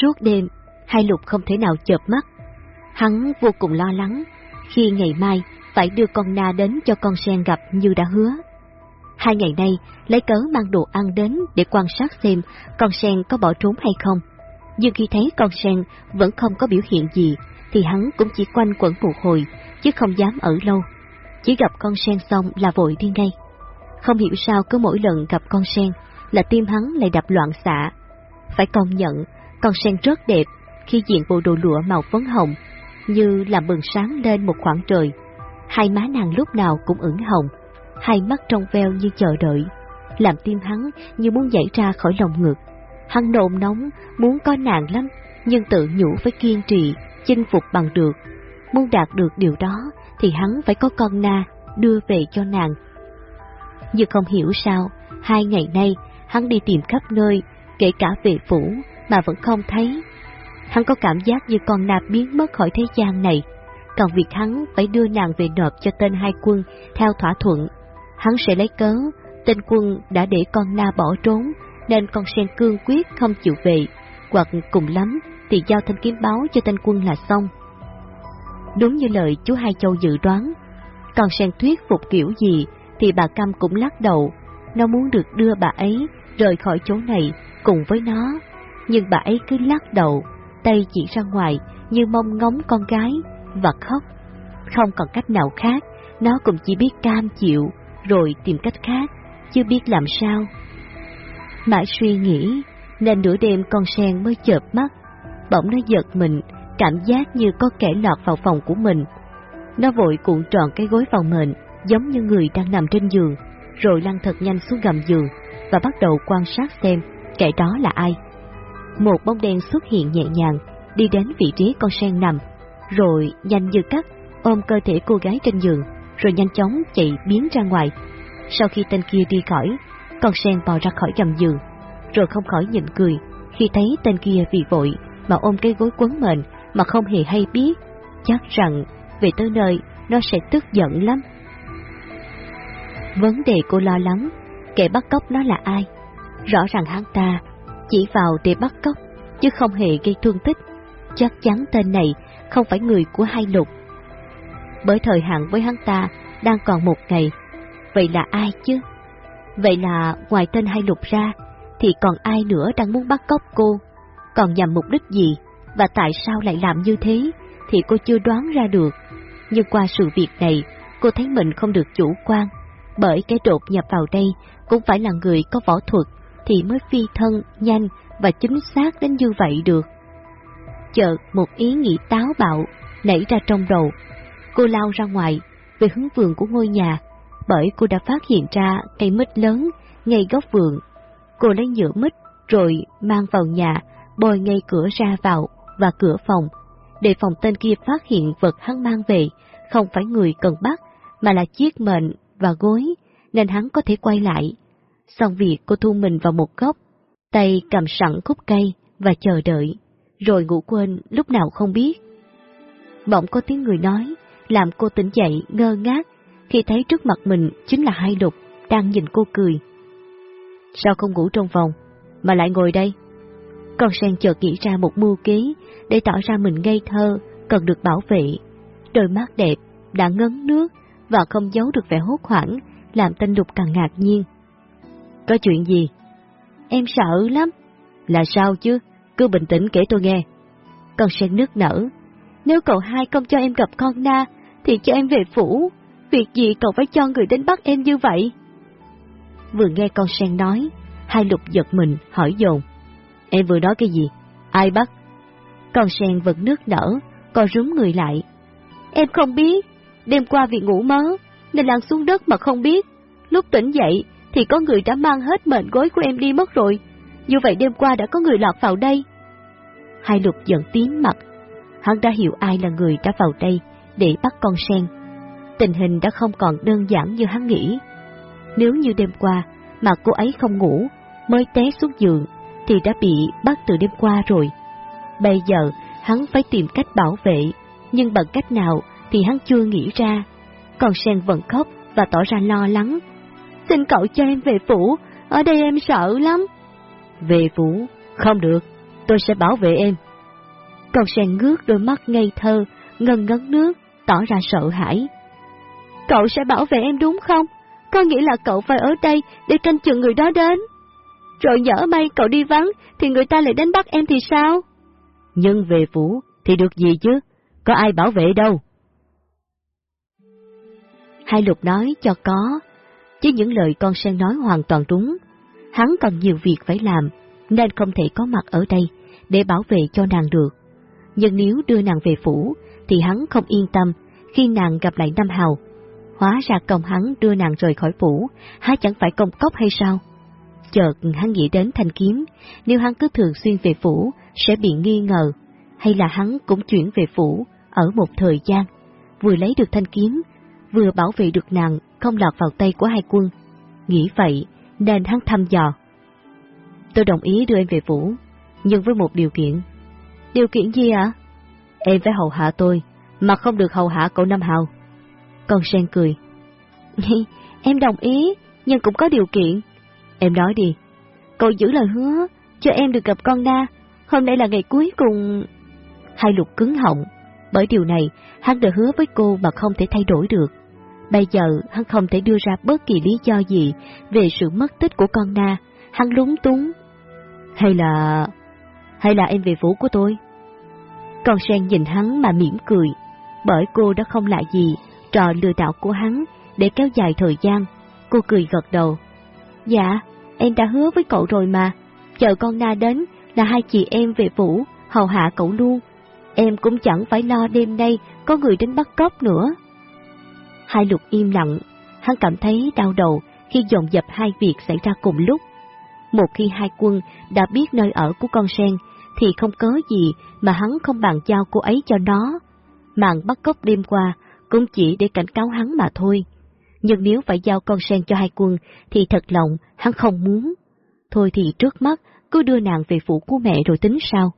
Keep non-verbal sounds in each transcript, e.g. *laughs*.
Suốt đêm, hai lục không thể nào chợp mắt. Hắn vô cùng lo lắng khi ngày mai phải đưa con na đến cho con sen gặp như đã hứa. Hai ngày nay, lấy cớ mang đồ ăn đến để quan sát xem con sen có bỏ trốn hay không. Nhưng khi thấy con sen vẫn không có biểu hiện gì, thì hắn cũng chỉ quanh quẩn một hồi, chứ không dám ở lâu. Chỉ gặp con sen xong là vội đi ngay. Không hiểu sao cứ mỗi lần gặp con sen là tim hắn lại đập loạn xạ. Phải công nhận, con sen rất đẹp khi diện bộ đồ lụa màu phấn hồng, như làm bừng sáng lên một khoảng trời. Hai má nàng lúc nào cũng ửng hồng, hai mắt trong veo như chờ đợi, làm tim hắn như muốn nhảy ra khỏi lòng ngực. Hắn nộm nóng, muốn có nàng lắm, nhưng tự nhủ phải kiên trì, chinh phục bằng được. Muốn đạt được điều đó thì hắn phải có con na đưa về cho nàng. Nhưng không hiểu sao, hai ngày nay hắn đi tìm khắp nơi, kể cả về phủ, mà vẫn không thấy. Hắn có cảm giác như con nạp biến mất khỏi thế gian này, còn việc hắn phải đưa nàng về nộp cho tên hai quân theo thỏa thuận. Hắn sẽ lấy cớ, tên quân đã để con na bỏ trốn, nên con sen cương quyết không chịu về, hoặc cùng lắm thì giao thanh kiếm báo cho tên quân là xong. Đúng như lời chú Hai Châu dự đoán, còn sen thuyết phục kiểu gì thì bà Cam cũng lắc đầu, nó muốn được đưa bà ấy rời khỏi chỗ này cùng với nó, nhưng bà ấy cứ lắc đầu, tay chỉ ra ngoài như mong ngóng con gái và khóc. Không còn cách nào khác, nó cũng chỉ biết cam chịu rồi tìm cách khác, chưa biết làm sao. Mãi suy nghĩ, nên nửa đêm con sen mới chợp mắt, bỗng nó giật mình, cảm giác như có kẻ lọt vào phòng của mình. Nó vội cuộn tròn cái gối vào mền, giống như người đang nằm trên giường, rồi lăn thật nhanh xuống gầm giường và bắt đầu quan sát xem kẻ đó là ai. Một bóng đen xuất hiện nhẹ nhàng, đi đến vị trí con sen nằm, rồi nhanh như cắt ôm cơ thể cô gái trên giường, rồi nhanh chóng chạy biến ra ngoài. Sau khi tên kia đi khỏi, con sen bò ra khỏi gầm giường, rồi không khỏi nhịn cười khi thấy tên kia vì vội mà ôm cái gối quấn mền mà không hề hay biết, chắc rằng về tới nơi nó sẽ tức giận lắm. Vấn đề cô lo lắng, kẻ bắt cóc nó là ai? Rõ ràng hắn ta chỉ vào để bắt cóc, chứ không hề gây thương tích. Chắc chắn tên này không phải người của hai lục. Bởi thời hạn với hắn ta đang còn một ngày, vậy là ai chứ? Vậy là ngoài tên hai lục ra, thì còn ai nữa đang muốn bắt cóc cô? Còn nhằm mục đích gì? Và tại sao lại làm như thế? Thì cô chưa đoán ra được. Nhưng qua sự việc này, cô thấy mình không được chủ quan. Bởi cái đột nhập vào đây cũng phải là người có võ thuật, thì mới phi thân, nhanh và chính xác đến như vậy được. Chợt một ý nghĩ táo bạo nảy ra trong đầu. Cô lao ra ngoài, về hướng vườn của ngôi nhà, bởi cô đã phát hiện ra cây mít lớn ngay góc vườn. Cô lấy nhựa mít rồi mang vào nhà, bồi ngay cửa ra vào và cửa phòng, để phòng tên kia phát hiện vật hắn mang về, không phải người cần bắt, mà là chiếc mệnh và gối, nên hắn có thể quay lại. Xong việc cô thu mình vào một góc, tay cầm sẵn khúc cây và chờ đợi, rồi ngủ quên lúc nào không biết. Bỗng có tiếng người nói, làm cô tỉnh dậy ngơ ngác khi thấy trước mặt mình chính là hai đục đang nhìn cô cười. Sao không ngủ trong phòng, mà lại ngồi đây? Con sen chợt nghĩ ra một mưu kế để tỏ ra mình ngây thơ, cần được bảo vệ. Đôi mắt đẹp, đã ngấn nước và không giấu được vẻ hốt hoảng, làm tên đục càng ngạc nhiên. Có chuyện gì? Em sợ lắm. Là sao chứ? Cứ bình tĩnh kể tôi nghe. Con sen nước nở. Nếu cậu hai không cho em gặp con na, thì cho em về phủ. Việc gì cậu phải cho người đến bắt em như vậy? Vừa nghe con sen nói, hai lục giật mình hỏi dồn. Em vừa nói cái gì? Ai bắt? Con sen vẫn nước nở, co rúm người lại. Em không biết, đêm qua vì ngủ mớ, nên lăn xuống đất mà không biết. Lúc tỉnh dậy thì có người đã mang hết mệnh gối của em đi mất rồi. Như vậy đêm qua đã có người lọt vào đây. Hai lục giận tím mặt. Hắn đã hiểu ai là người đã vào đây để bắt con sen. Tình hình đã không còn đơn giản như hắn nghĩ. Nếu như đêm qua mà cô ấy không ngủ, mới té xuống giường, thì đã bị bắt từ đêm qua rồi. Bây giờ hắn phải tìm cách bảo vệ, nhưng bằng cách nào thì hắn chưa nghĩ ra. Còn sen vẫn khóc và tỏ ra lo lắng. Xin cậu cho em về phủ, ở đây em sợ lắm. Về phủ? Không được. tôi sẽ bảo vệ em. Con sen ngước đôi mắt ngây thơ, ngân ngấn nước, tỏ ra sợ hãi. Cậu sẽ bảo vệ em đúng không? Có nghĩa là cậu phải ở đây để canh chừng người đó đến. Rồi nhỡ may cậu đi vắng thì người ta lại đến bắt em thì sao? Nhưng về phủ thì được gì chứ? Có ai bảo vệ đâu. Hai lục nói cho có, chứ những lời con sen nói hoàn toàn đúng. Hắn còn nhiều việc phải làm, nên không thể có mặt ở đây để bảo vệ cho nàng được. Nhưng nếu đưa nàng về phủ, thì hắn không yên tâm khi nàng gặp lại Nam Hào. Hóa ra công hắn đưa nàng rời khỏi phủ, há chẳng phải công cốc hay sao? Chợt hắn nghĩ đến thanh kiếm, nếu hắn cứ thường xuyên về phủ sẽ bị nghi ngờ, hay là hắn cũng chuyển về phủ ở một thời gian, vừa lấy được thanh kiếm, vừa bảo vệ được nàng không lọt vào tay của hai quân. Nghĩ vậy nên hắn thăm dò. Tôi đồng ý đưa em về phủ, nhưng với một điều kiện. Điều kiện gì ạ? Em phải hầu hạ tôi, mà không được hầu hạ cậu Nam Hào. Con sen cười. *laughs* em đồng ý, nhưng cũng có điều kiện. Em nói đi. Cậu giữ lời hứa, cho em được gặp con Na. Hôm nay là ngày cuối cùng. Hai lục cứng họng. Bởi điều này, hắn đã hứa với cô mà không thể thay đổi được. Bây giờ, hắn không thể đưa ra bất kỳ lý do gì về sự mất tích của con Na. Hắn lúng túng. Hay là... Hay là em về phủ của tôi? Con sen nhìn hắn mà mỉm cười, bởi cô đã không lạ gì trò lừa đảo của hắn để kéo dài thời gian. Cô cười gật đầu. Dạ, em đã hứa với cậu rồi mà, chờ con Na đến là hai chị em về phủ, hầu hạ cậu luôn. Em cũng chẳng phải lo đêm nay có người đến bắt cóc nữa. Hai lục im lặng, hắn cảm thấy đau đầu khi dồn dập hai việc xảy ra cùng lúc. Một khi hai quân đã biết nơi ở của con sen, thì không cớ gì mà hắn không bàn giao cô ấy cho nó. Màn bắt cóc đêm qua cũng chỉ để cảnh cáo hắn mà thôi. Nhưng nếu phải giao con sen cho hai quân thì thật lòng hắn không muốn. Thôi thì trước mắt cứ đưa nàng về phủ của mẹ rồi tính sao.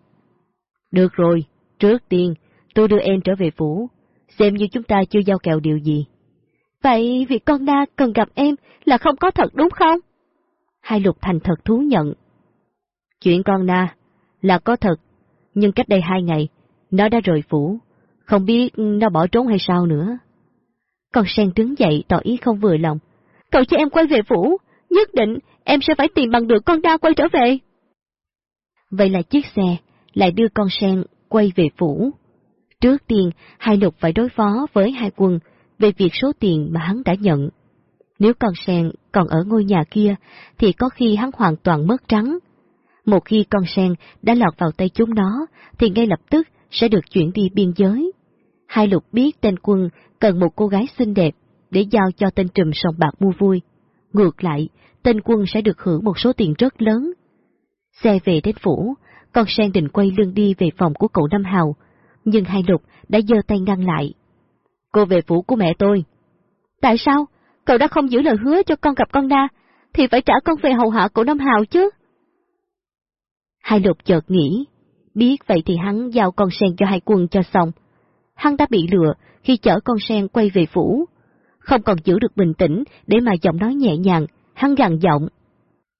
Được rồi, trước tiên tôi đưa em trở về phủ, xem như chúng ta chưa giao kèo điều gì. Vậy việc con Na cần gặp em là không có thật đúng không? Hai lục thành thật thú nhận. Chuyện con Na là có thật, nhưng cách đây hai ngày, nó đã rời phủ, không biết nó bỏ trốn hay sao nữa. Con sen đứng dậy tỏ ý không vừa lòng. Cậu cho em quay về phủ, nhất định em sẽ phải tìm bằng được con na quay trở về. Vậy là chiếc xe lại đưa con sen quay về phủ. Trước tiên, hai lục phải đối phó với hai quân về việc số tiền mà hắn đã nhận. Nếu con sen còn ở ngôi nhà kia, thì có khi hắn hoàn toàn mất trắng. Một khi con sen đã lọt vào tay chúng nó, thì ngay lập tức sẽ được chuyển đi biên giới. Hai lục biết tên quân cần một cô gái xinh đẹp để giao cho tên trùm sòng bạc mua vui. Ngược lại, tên quân sẽ được hưởng một số tiền rất lớn. Xe về đến phủ, con sen định quay lưng đi về phòng của cậu Nam Hào, nhưng hai lục đã giơ tay ngăn lại. Cô về phủ của mẹ tôi. Tại sao? Cậu đã không giữ lời hứa cho con gặp con đa, thì phải trả con về hầu hạ cậu Năm Hào chứ. Hai lục chợt nghĩ, biết vậy thì hắn giao con sen cho hai quân cho xong. Hắn đã bị lừa khi chở con sen quay về phủ. Không còn giữ được bình tĩnh để mà giọng nói nhẹ nhàng, hắn gằn giọng.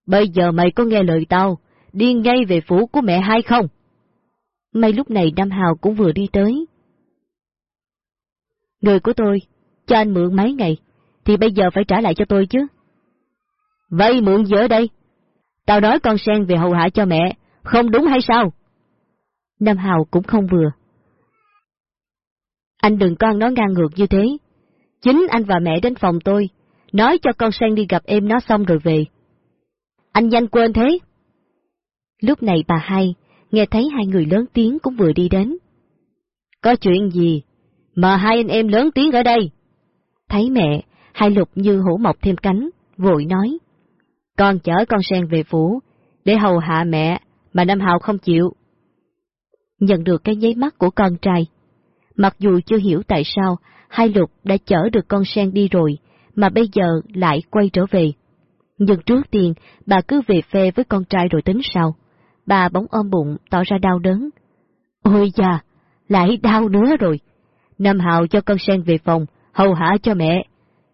Bây giờ mày có nghe lời tao, đi ngay về phủ của mẹ hai không? May lúc này Nam Hào cũng vừa đi tới. Người của tôi, cho anh mượn mấy ngày, thì bây giờ phải trả lại cho tôi chứ. Vậy mượn gì ở đây? Tao nói con sen về hầu hạ cho mẹ, không đúng hay sao? Nam Hào cũng không vừa. Anh đừng con nói ngang ngược như thế. Chính anh và mẹ đến phòng tôi, nói cho con sen đi gặp em nó xong rồi về. Anh nhanh quên thế. Lúc này bà hai, nghe thấy hai người lớn tiếng cũng vừa đi đến. Có chuyện gì mà hai anh em lớn tiếng ở đây? Thấy mẹ, hai lục như hổ mọc thêm cánh, vội nói. Con chở con sen về phủ, để hầu hạ mẹ, mà Nam Hào không chịu. Nhận được cái giấy mắt của con trai. Mặc dù chưa hiểu tại sao hai lục đã chở được con sen đi rồi, mà bây giờ lại quay trở về. Nhưng trước tiên, bà cứ về phe với con trai rồi tính sau, Bà bỗng ôm bụng, tỏ ra đau đớn. Ôi da, lại đau nữa rồi. Nam Hào cho con sen về phòng, hầu hạ cho mẹ.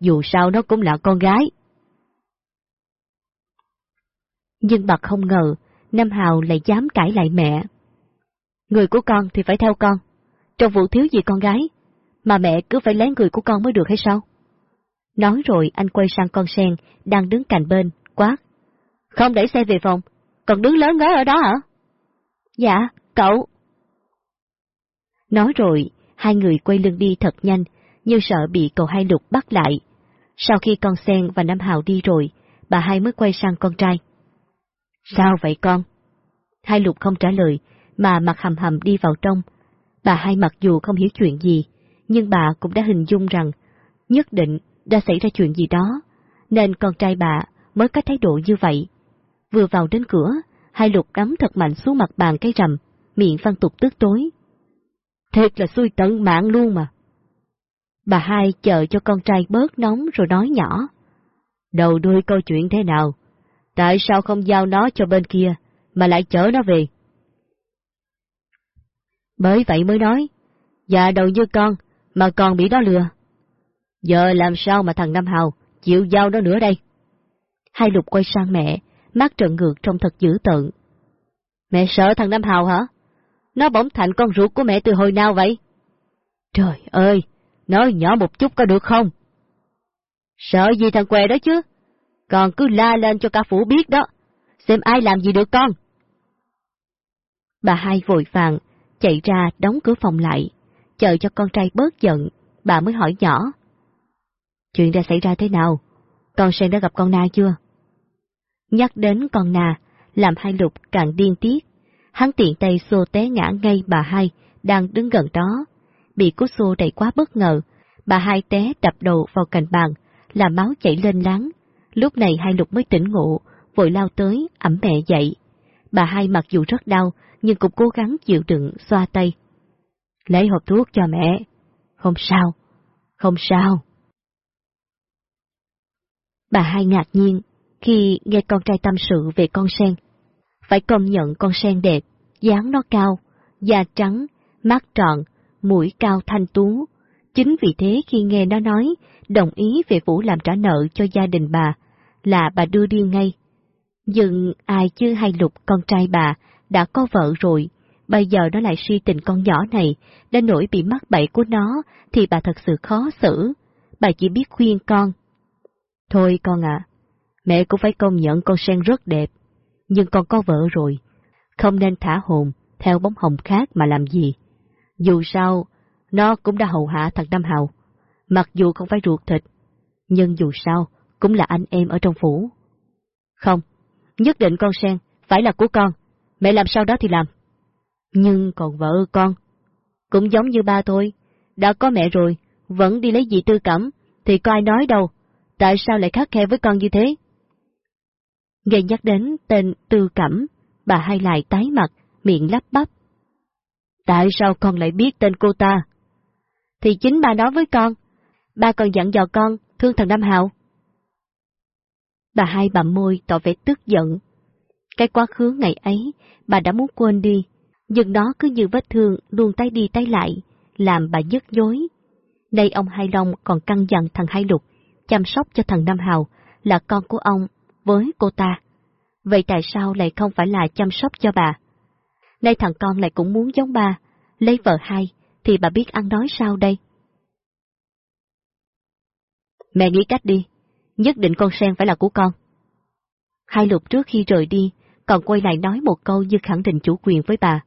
Dù sao nó cũng là con gái. Nhưng bà không ngờ, Nam Hào lại dám cãi lại mẹ. Người của con thì phải theo con, trong vụ thiếu gì con gái, mà mẹ cứ phải lấy người của con mới được hay sao? Nói rồi anh quay sang con sen đang đứng cạnh bên, quát. Không đẩy xe về phòng, còn đứng lớn ngớ ở đó hả? Dạ, cậu. Nói rồi, hai người quay lưng đi thật nhanh, như sợ bị cậu hai lục bắt lại. Sau khi con sen và Nam Hào đi rồi, bà hai mới quay sang con trai. Sao vậy con? Hai lục không trả lời, mà mặt hầm hầm đi vào trong. Bà hai mặc dù không hiểu chuyện gì, nhưng bà cũng đã hình dung rằng nhất định đã xảy ra chuyện gì đó, nên con trai bà mới có thái độ như vậy. Vừa vào đến cửa, hai lục đấm thật mạnh xuống mặt bàn cái rầm, miệng văn tục tức tối. Thiệt là xui tận mạng luôn mà. Bà hai chờ cho con trai bớt nóng rồi nói nhỏ. Đầu đuôi câu chuyện thế nào? Tại sao không giao nó cho bên kia, mà lại chở nó về? Bởi vậy mới nói, già đầu như con, mà còn bị đó lừa. Giờ làm sao mà thằng Nam Hào chịu giao nó nữa đây? Hai lục quay sang mẹ, mắt trợn ngược trông thật dữ tợn. Mẹ sợ thằng Nam Hào hả? Nó bỗng thành con ruột của mẹ từ hồi nào vậy? Trời ơi, nói nhỏ một chút có được không? Sợ gì thằng què đó chứ? Còn cứ la lên cho cả phủ biết đó, xem ai làm gì được con. Bà hai vội vàng, chạy ra đóng cửa phòng lại, chờ cho con trai bớt giận, bà mới hỏi nhỏ. Chuyện đã xảy ra thế nào? Con sen đã gặp con Na chưa? Nhắc đến con Na, làm hai lục càng điên tiết. Hắn tiện tay xô té ngã ngay bà hai, đang đứng gần đó. Bị cú xô đẩy quá bất ngờ, bà hai té đập đầu vào cành bàn, làm máu chảy lên láng. Lúc này hai lục mới tỉnh ngộ, vội lao tới, ẩm mẹ dậy. Bà hai mặc dù rất đau, nhưng cũng cố gắng chịu đựng, xoa tay. Lấy hộp thuốc cho mẹ. Không sao, không sao. Bà hai ngạc nhiên khi nghe con trai tâm sự về con sen. Phải công nhận con sen đẹp, dáng nó cao, da trắng, mắt tròn, mũi cao thanh tú. Chính vì thế khi nghe nó nói đồng ý về Vũ làm trả nợ cho gia đình bà, là bà đưa đi ngay. Nhưng ai chứ hay lục con trai bà đã có vợ rồi, bây giờ nó lại suy tình con nhỏ này, đến nỗi bị mắc bẫy của nó thì bà thật sự khó xử. Bà chỉ biết khuyên con. Thôi con ạ, mẹ cũng phải công nhận con sen rất đẹp, nhưng con có vợ rồi, không nên thả hồn theo bóng hồng khác mà làm gì. Dù sao, nó cũng đã hầu hạ thằng Nam Hào, mặc dù không phải ruột thịt, nhưng dù sao cũng là anh em ở trong phủ. Không, nhất định con sen phải là của con, mẹ làm sao đó thì làm. Nhưng còn vợ con, cũng giống như ba thôi, đã có mẹ rồi, vẫn đi lấy gì tư cẩm, thì có ai nói đâu, tại sao lại khắc khe với con như thế? Nghe nhắc đến tên tư cẩm, bà hai lại tái mặt, miệng lắp bắp. Tại sao con lại biết tên cô ta? Thì chính ba nói với con, ba còn dặn dò con, thương thần Nam Hào. Bà hai bặm môi tỏ vẻ tức giận. Cái quá khứ ngày ấy, bà đã muốn quên đi, nhưng nó cứ như vết thương luôn tay đi tay lại, làm bà nhức nhối. Đây ông Hai Long còn căng dặn thằng Hai Lục, chăm sóc cho thằng Nam Hào, là con của ông, với cô ta. Vậy tại sao lại không phải là chăm sóc cho bà? Nay thằng con lại cũng muốn giống bà, lấy vợ hai, thì bà biết ăn nói sao đây? Mẹ nghĩ cách đi, nhất định con sen phải là của con. Hai lục trước khi rời đi, còn quay lại nói một câu như khẳng định chủ quyền với bà.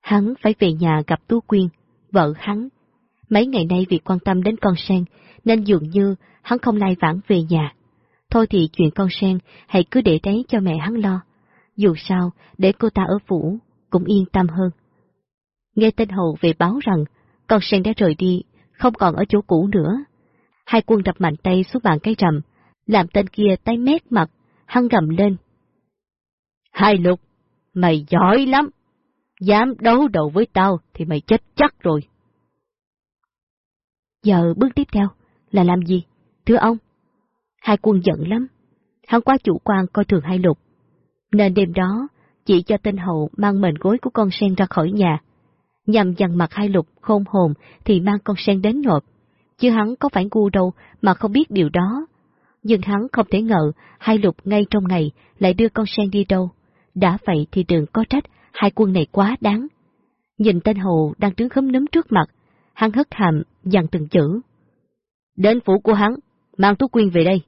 Hắn phải về nhà gặp Tú Quyên, vợ hắn. Mấy ngày nay vì quan tâm đến con sen, nên dường như hắn không lai vãng về nhà. Thôi thì chuyện con sen, hãy cứ để đấy cho mẹ hắn lo. Dù sao, để cô ta ở phủ, cũng yên tâm hơn. Nghe tên hầu về báo rằng, con sen đã rời đi, không còn ở chỗ cũ nữa. Hai quân đập mạnh tay xuống bàn cây rầm, làm tên kia tay mét mặt, hăng gầm lên. Hai lục, mày giỏi lắm, dám đấu đầu với tao thì mày chết chắc rồi. Giờ bước tiếp theo là làm gì, thưa ông? Hai quân giận lắm, hắn quá chủ quan coi thường hai lục, nên đêm đó chỉ cho tên hậu mang mền gối của con sen ra khỏi nhà, nhằm dằn mặt hai lục khôn hồn thì mang con sen đến nộp, chứ hắn có phải ngu đâu mà không biết điều đó. Nhưng hắn không thể ngờ hai lục ngay trong ngày lại đưa con sen đi đâu, đã vậy thì đừng có trách hai quân này quá đáng. Nhìn tên hầu đang đứng khấm nấm trước mặt, hắn hất hàm, dằn từng chữ. Đến phủ của hắn, mang Tú Quyên về đây.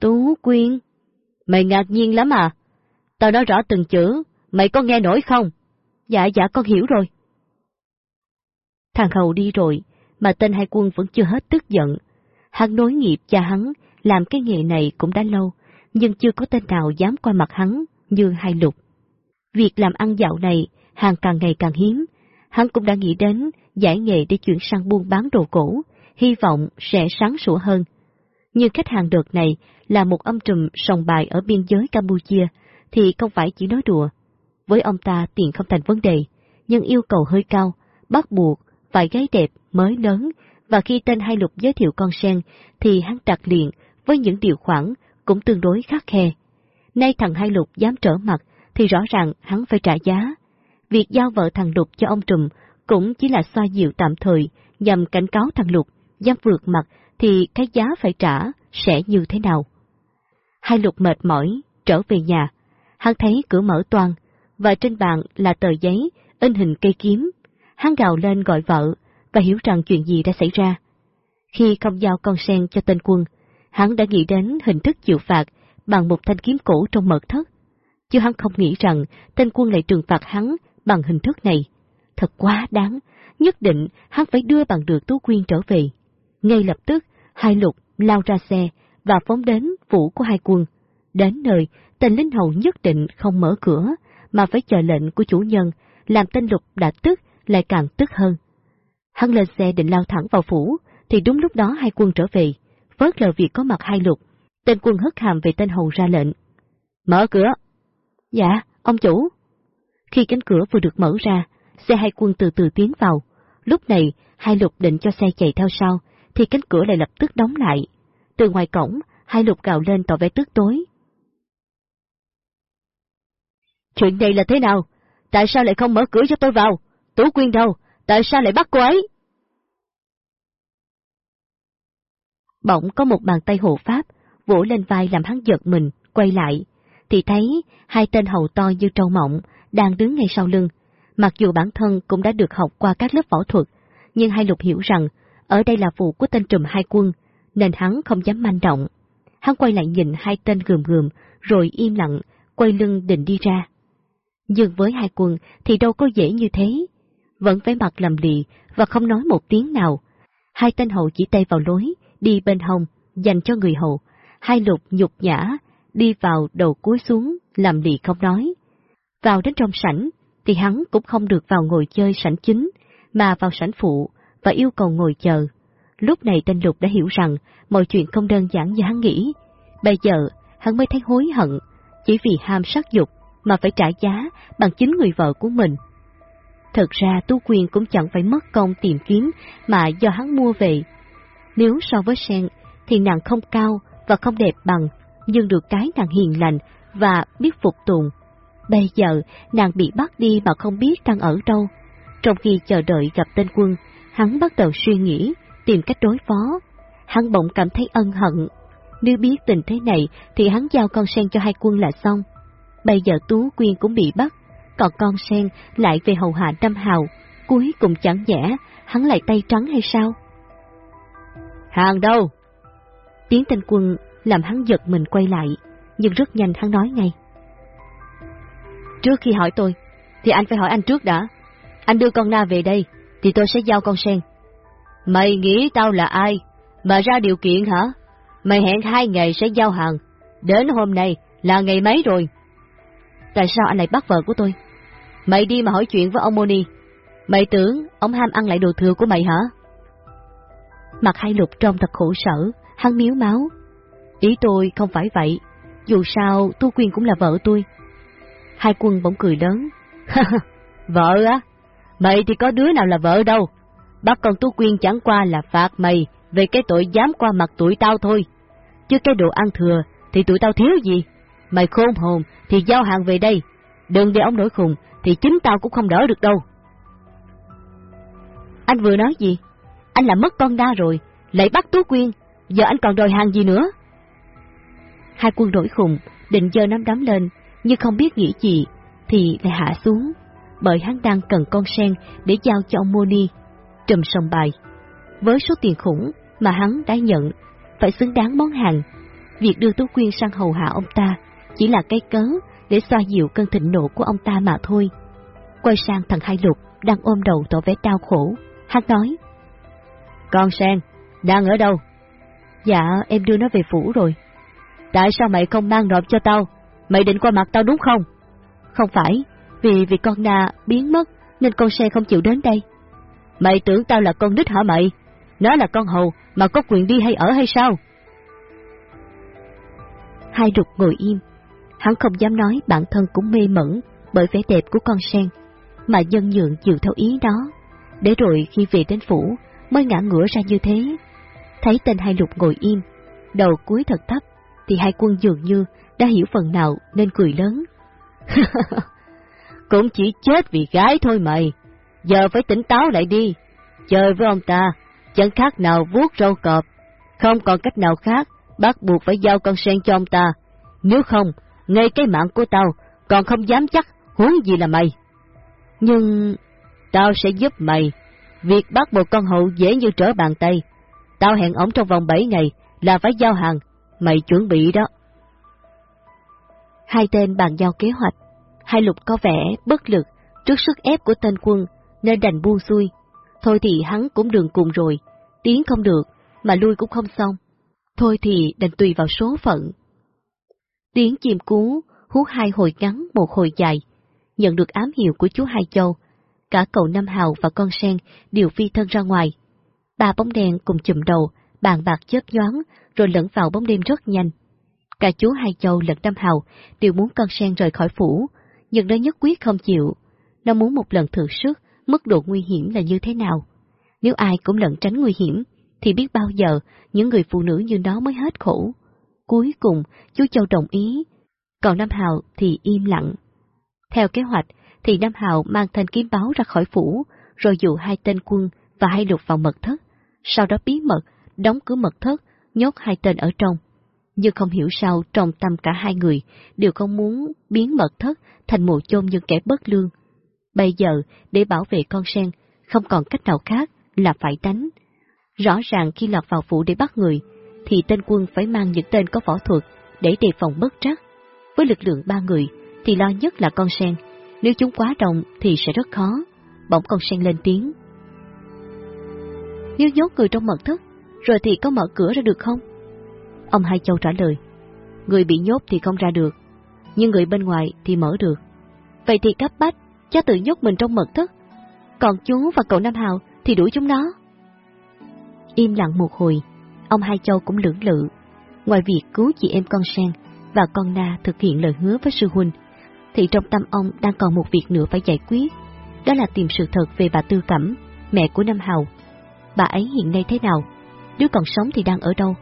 Tú Quyên? Mày ngạc nhiên lắm à? Tao nói rõ từng chữ, mày có nghe nổi không? Dạ dạ con hiểu rồi. Thằng hầu đi rồi, mà tên hai quân vẫn chưa hết tức giận. Hắn nối nghiệp cha hắn, làm cái nghề này cũng đã lâu, nhưng chưa có tên nào dám qua mặt hắn như hai lục. Việc làm ăn dạo này hàng càng ngày càng hiếm, hắn cũng đã nghĩ đến giải nghề để chuyển sang buôn bán đồ cổ, hy vọng sẽ sáng sủa hơn như khách hàng đợt này là một âm trùm sòng bài ở biên giới Campuchia, thì không phải chỉ nói đùa. Với ông ta tiền không thành vấn đề, nhưng yêu cầu hơi cao, bắt buộc phải gái đẹp mới lớn, và khi tên hai lục giới thiệu con sen thì hắn đặt liền với những điều khoản cũng tương đối khắc khe. Nay thằng hai lục dám trở mặt thì rõ ràng hắn phải trả giá. Việc giao vợ thằng lục cho ông Trùm cũng chỉ là xoa dịu tạm thời nhằm cảnh cáo thằng lục dám vượt mặt thì cái giá phải trả sẽ như thế nào. Hai lục mệt mỏi, trở về nhà, hắn thấy cửa mở toan, và trên bàn là tờ giấy, in hình cây kiếm. Hắn gào lên gọi vợ, và hiểu rằng chuyện gì đã xảy ra. Khi không giao con sen cho tên quân, hắn đã nghĩ đến hình thức chịu phạt bằng một thanh kiếm cổ trong mật thất. Chứ hắn không nghĩ rằng tên quân lại trừng phạt hắn bằng hình thức này. Thật quá đáng, nhất định hắn phải đưa bằng được Tú Quyên trở về. Ngay lập tức, hai lục lao ra xe và phóng đến phủ của hai quân. Đến nơi, tên lính hầu nhất định không mở cửa, mà phải chờ lệnh của chủ nhân, làm tên lục đã tức lại càng tức hơn. Hắn lên xe định lao thẳng vào phủ, thì đúng lúc đó hai quân trở về, vớt lờ việc có mặt hai lục. Tên quân hất hàm về tên hầu ra lệnh. Mở cửa! Dạ, ông chủ. Khi cánh cửa vừa được mở ra, xe hai quân từ từ tiến vào. Lúc này, hai lục định cho xe chạy theo sau, thì cánh cửa lại lập tức đóng lại. Từ ngoài cổng, hai lục gào lên tỏ vẻ tức tối. Chuyện này là thế nào? Tại sao lại không mở cửa cho tôi vào? Tú Quyên đâu? Tại sao lại bắt cô ấy? Bỗng có một bàn tay hộ pháp, vỗ lên vai làm hắn giật mình, quay lại, thì thấy hai tên hầu to như trâu mộng đang đứng ngay sau lưng. Mặc dù bản thân cũng đã được học qua các lớp võ thuật, nhưng hai lục hiểu rằng ở đây là vụ của tên trùm hai quân, nên hắn không dám manh động. Hắn quay lại nhìn hai tên gườm gườm, rồi im lặng, quay lưng định đi ra. Nhưng với hai quân thì đâu có dễ như thế, vẫn phải mặt lầm lì và không nói một tiếng nào. Hai tên hầu chỉ tay vào lối, đi bên hông, dành cho người hầu. Hai lục nhục nhã, đi vào đầu cuối xuống, làm lì không nói. Vào đến trong sảnh, thì hắn cũng không được vào ngồi chơi sảnh chính, mà vào sảnh phụ, và yêu cầu ngồi chờ. Lúc này tên lục đã hiểu rằng mọi chuyện không đơn giản như hắn nghĩ. Bây giờ, hắn mới thấy hối hận, chỉ vì ham sắc dục mà phải trả giá bằng chính người vợ của mình. Thật ra Tú Quyên cũng chẳng phải mất công tìm kiếm mà do hắn mua về. Nếu so với Sen thì nàng không cao và không đẹp bằng, nhưng được cái nàng hiền lành và biết phục tùng. Bây giờ nàng bị bắt đi mà không biết đang ở đâu. Trong khi chờ đợi gặp tên quân, hắn bắt đầu suy nghĩ, tìm cách đối phó. Hắn bỗng cảm thấy ân hận. Nếu biết tình thế này thì hắn giao con sen cho hai quân là xong. Bây giờ Tú Quyên cũng bị bắt, còn con sen lại về hầu hạ Đâm Hào, cuối cùng chẳng nhẽ hắn lại tay trắng hay sao? Hàng đâu? Tiếng tên quân làm hắn giật mình quay lại, nhưng rất nhanh hắn nói ngay. Trước khi hỏi tôi, thì anh phải hỏi anh trước đã. Anh đưa con Na về đây, thì tôi sẽ giao con sen. Mày nghĩ tao là ai? Mà ra điều kiện hả? Mày hẹn hai ngày sẽ giao hàng. Đến hôm nay là ngày mấy rồi? Tại sao anh lại bắt vợ của tôi? Mày đi mà hỏi chuyện với ông Moni. Mày tưởng ông ham ăn lại đồ thừa của mày hả? Mặt hai lục trông thật khổ sở, hắn miếu máu. Ý tôi không phải vậy, dù sao Tu Quyên cũng là vợ tôi. Hai quân bỗng cười lớn. *laughs* vợ á? Mày thì có đứa nào là vợ đâu. Bắt con tú Quyên chẳng qua là phạt mày về cái tội dám qua mặt tụi tao thôi. Chứ cái đồ ăn thừa thì tụi tao thiếu gì? Mày khôn hồn thì giao hàng về đây. Đừng để ông nổi khùng thì chính tao cũng không đỡ được đâu. Anh vừa nói gì? Anh là mất con đa rồi, lại bắt Tú Quyên, giờ anh còn đòi hàng gì nữa? Hai quân đổi khùng, định dơ nắm đấm lên, nhưng không biết nghĩ gì thì lại hạ xuống, bởi hắn đang cần con sen để giao cho ông Moni. Trùm sông bài, với số tiền khủng mà hắn đã nhận, phải xứng đáng món hàng. Việc đưa Tú Quyên sang hầu hạ ông ta chỉ là cái cớ để xoa dịu cơn thịnh nộ của ông ta mà thôi. Quay sang thằng Hai Lục đang ôm đầu tỏ vẻ đau khổ, hắn nói. Con Sen, đang ở đâu? Dạ, em đưa nó về phủ rồi. Tại sao mày không mang nộp cho tao? Mày định qua mặt tao đúng không? Không phải, vì vì con Na biến mất nên con xe không chịu đến đây. Mày tưởng tao là con nít hả mày? Nó là con hầu mà có quyền đi hay ở hay sao? Hai đục ngồi im, hắn không dám nói bản thân cũng mê mẩn bởi vẻ đẹp của con sen, mà dân nhượng chịu theo ý đó, để rồi khi về đến phủ mới ngã ngửa ra như thế. Thấy tên hai lục ngồi im, đầu cúi thật thấp, thì hai quân dường như đã hiểu phần nào nên cười lớn. *laughs* Cũng chỉ chết vì gái thôi mày, giờ phải tỉnh táo lại đi, chơi với ông ta, chẳng khác nào vuốt râu cọp, không còn cách nào khác, bắt buộc phải giao con sen cho ông ta, nếu không, ngay cái mạng của tao còn không dám chắc huống gì là mày. Nhưng tao sẽ giúp mày. Việc bắt một con hậu dễ như trở bàn tay. Tao hẹn ổng trong vòng 7 ngày là phải giao hàng. Mày chuẩn bị đó. Hai tên bàn giao kế hoạch. Hai lục có vẻ bất lực trước sức ép của tên quân nên đành buông xuôi. Thôi thì hắn cũng đường cùng rồi. Tiến không được, mà lui cũng không xong. Thôi thì đành tùy vào số phận. Tiếng chim cú hút hai hồi ngắn một hồi dài, nhận được ám hiệu của chú Hai Châu. Cả cậu Nam Hào và con sen đều phi thân ra ngoài. Ba bóng đèn cùng chùm đầu, bàn bạc chớp nhoáng, rồi lẫn vào bóng đêm rất nhanh. Cả chú Hai Châu lẫn Nam Hào đều muốn con sen rời khỏi phủ, nhưng nó nhất quyết không chịu. Nó muốn một lần thử sức, mức độ nguy hiểm là như thế nào. Nếu ai cũng lẩn tránh nguy hiểm, thì biết bao giờ những người phụ nữ như nó mới hết khổ. Cuối cùng, chú Châu đồng ý, còn Nam Hào thì im lặng. Theo kế hoạch, thì Nam Hào mang thanh kiếm báo ra khỏi phủ, rồi dụ hai tên quân và hai lục vào mật thất, sau đó bí mật, đóng cửa mật thất, nhốt hai tên ở trong. Nhưng không hiểu sao trong tâm cả hai người đều không muốn biến mật thất thành mộ chôn như kẻ bất lương. Bây giờ, để bảo vệ con sen, không còn cách nào khác là phải đánh. Rõ ràng khi lọt vào phủ để bắt người, thì tên quân phải mang những tên có võ thuật để đề phòng bất trắc. Với lực lượng ba người thì lo nhất là con sen, nếu chúng quá đông thì sẽ rất khó. Bỗng con sen lên tiếng. Nếu nhốt người trong mật thất, rồi thì có mở cửa ra được không? Ông Hai Châu trả lời. Người bị nhốt thì không ra được, nhưng người bên ngoài thì mở được. Vậy thì cấp bách, cha tự nhốt mình trong mật thất. Còn chú và cậu Nam Hào thì đuổi chúng nó. Im lặng một hồi, ông Hai Châu cũng lưỡng lự. Ngoài việc cứu chị em con sen và con Na thực hiện lời hứa với sư huynh, thì trong tâm ông đang còn một việc nữa phải giải quyết, đó là tìm sự thật về bà Tư Cẩm, mẹ của Nam Hào. Bà ấy hiện nay thế nào? Nếu còn sống thì đang ở đâu?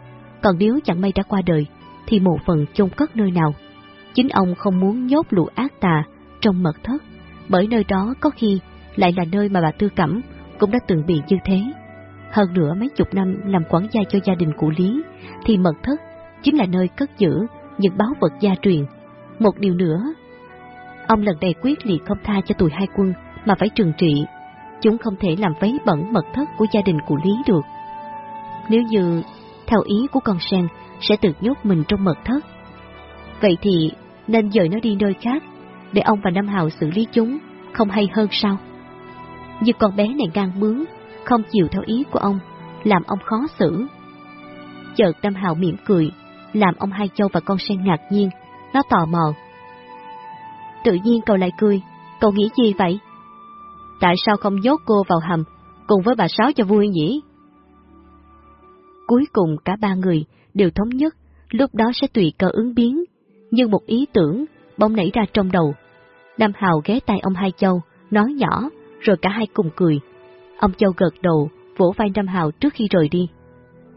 Còn nếu chẳng may đã qua đời, thì một phần chôn cất nơi nào? Chính ông không muốn nhốt lũ ác tà trong mật thất, bởi nơi đó có khi lại là nơi mà bà Tư Cẩm cũng đã từng bị như thế. Hơn nữa mấy chục năm làm quản gia cho gia đình của Lý, thì mật thất chính là nơi cất giữ những báo vật gia truyền. Một điều nữa, ông lần này quyết liệt không tha cho tụi hai quân mà phải trừng trị. Chúng không thể làm vấy bẩn mật thất của gia đình của Lý được. Nếu như, theo ý của con sen, sẽ tự nhốt mình trong mật thất. Vậy thì nên dời nó đi nơi khác, để ông và Nam Hào xử lý chúng, không hay hơn sao? như con bé này ngang bướng, không chịu theo ý của ông, làm ông khó xử. Chợt Nam Hào mỉm cười, làm ông Hai Châu và con sen ngạc nhiên, nó tò mò. Tự nhiên cậu lại cười, cậu nghĩ gì vậy? Tại sao không nhốt cô vào hầm, cùng với bà Sáu cho vui nhỉ? Cuối cùng cả ba người đều thống nhất, lúc đó sẽ tùy cơ ứng biến, nhưng một ý tưởng bỗng nảy ra trong đầu. Nam Hào ghé tay ông Hai Châu, nói nhỏ, rồi cả hai cùng cười. Ông Châu gật đầu, vỗ vai Nam Hào trước khi rời đi.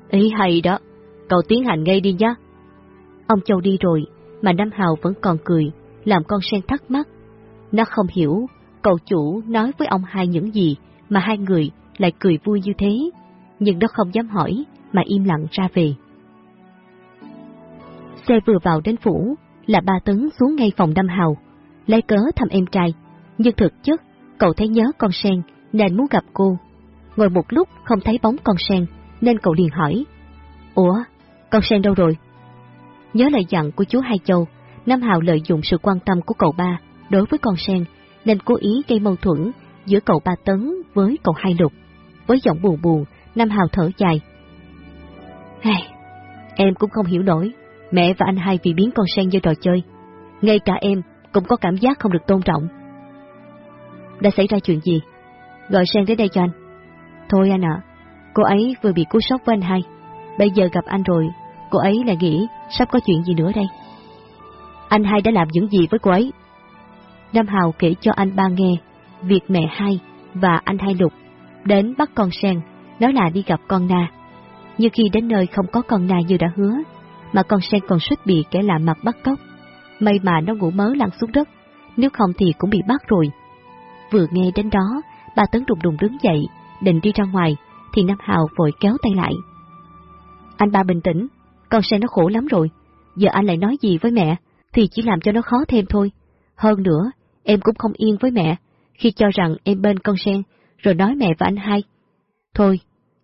Ý hay đó, cậu tiến hành ngay đi nhé. Ông Châu đi rồi, mà Nam Hào vẫn còn cười, làm con sen thắc mắc. Nó không hiểu, cậu chủ nói với ông hai những gì mà hai người lại cười vui như thế, nhưng nó không dám hỏi mà im lặng ra về. Xe vừa vào đến phủ, là ba tấn xuống ngay phòng Nam Hào, lấy cớ thăm em trai, nhưng thực chất cậu thấy nhớ con sen nên muốn gặp cô. Ngồi một lúc không thấy bóng con sen nên cậu liền hỏi, Ủa, con sen đâu rồi? Nhớ lời dặn của chú Hai Châu, Nam Hào lợi dụng sự quan tâm của cậu ba đối với con sen nên cố ý gây mâu thuẫn giữa cậu ba tấn với cậu hai lục. Với giọng buồn buồn, Nam Hào thở dài. Hey, em cũng không hiểu nổi, mẹ và anh hai vì biến con sen vô trò chơi. Ngay cả em cũng có cảm giác không được tôn trọng. Đã xảy ra chuyện gì? Gọi sen đến đây cho anh. Thôi anh ạ, cô ấy vừa bị cú sốc với anh hai. Bây giờ gặp anh rồi, cô ấy lại nghĩ sắp có chuyện gì nữa đây. Anh hai đã làm những gì với cô ấy? Nam Hào kể cho anh ba nghe việc mẹ hai và anh hai lục đến bắt con sen, nói là đi gặp con na. Nhưng khi đến nơi không có con nai như đã hứa, mà con sen còn suýt bị kẻ lạ mặt bắt cóc. May mà nó ngủ mớ lăn xuống đất, nếu không thì cũng bị bắt rồi. Vừa nghe đến đó, bà Tấn đùng đùng đứng dậy, định đi ra ngoài, thì Nam Hào vội kéo tay lại. Anh ba bình tĩnh, con sen nó khổ lắm rồi, giờ anh lại nói gì với mẹ, thì chỉ làm cho nó khó thêm thôi. Hơn nữa, em cũng không yên với mẹ, khi cho rằng em bên con sen, rồi nói mẹ và anh hai. Thôi,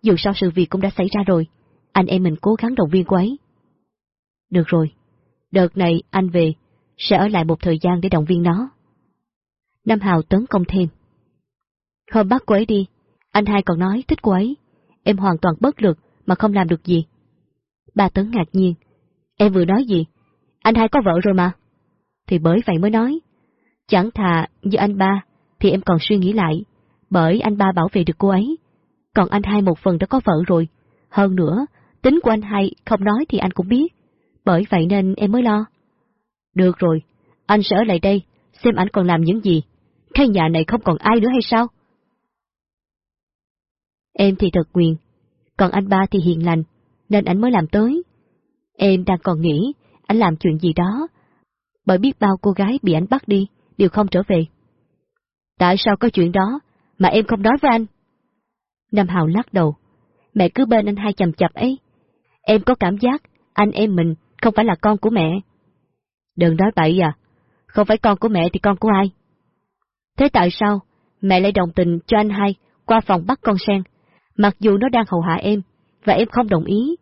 dù sao sự việc cũng đã xảy ra rồi, anh em mình cố gắng động viên cô ấy. Được rồi, đợt này anh về, sẽ ở lại một thời gian để động viên nó. Nam Hào tấn công thêm. Không bắt cô ấy đi, anh hai còn nói thích cô ấy, em hoàn toàn bất lực mà không làm được gì. ba Tấn ngạc nhiên, em vừa nói gì? Anh hai có vợ rồi mà. Thì bởi vậy mới nói, chẳng thà như anh ba thì em còn suy nghĩ lại, bởi anh ba bảo vệ được cô ấy. Còn anh hai một phần đã có vợ rồi, hơn nữa, tính của anh hai không nói thì anh cũng biết, bởi vậy nên em mới lo. Được rồi, anh sẽ ở lại đây, xem ảnh còn làm những gì. Cái nhà này không còn ai nữa hay sao? Em thì thật quyền, còn anh ba thì hiền lành, nên ảnh mới làm tới. Em đang còn nghĩ anh làm chuyện gì đó, bởi biết bao cô gái bị ảnh bắt đi, đều không trở về. Tại sao có chuyện đó mà em không nói với anh? Nam Hào lắc đầu. Mẹ cứ bên anh hai chầm chập ấy. Em có cảm giác anh em mình không phải là con của mẹ. Đừng nói bậy à. Không phải con của mẹ thì con của ai? Thế tại sao mẹ lại đồng tình cho anh hai qua phòng bắt con sen, mặc dù nó đang hầu hạ em, và em không đồng ý?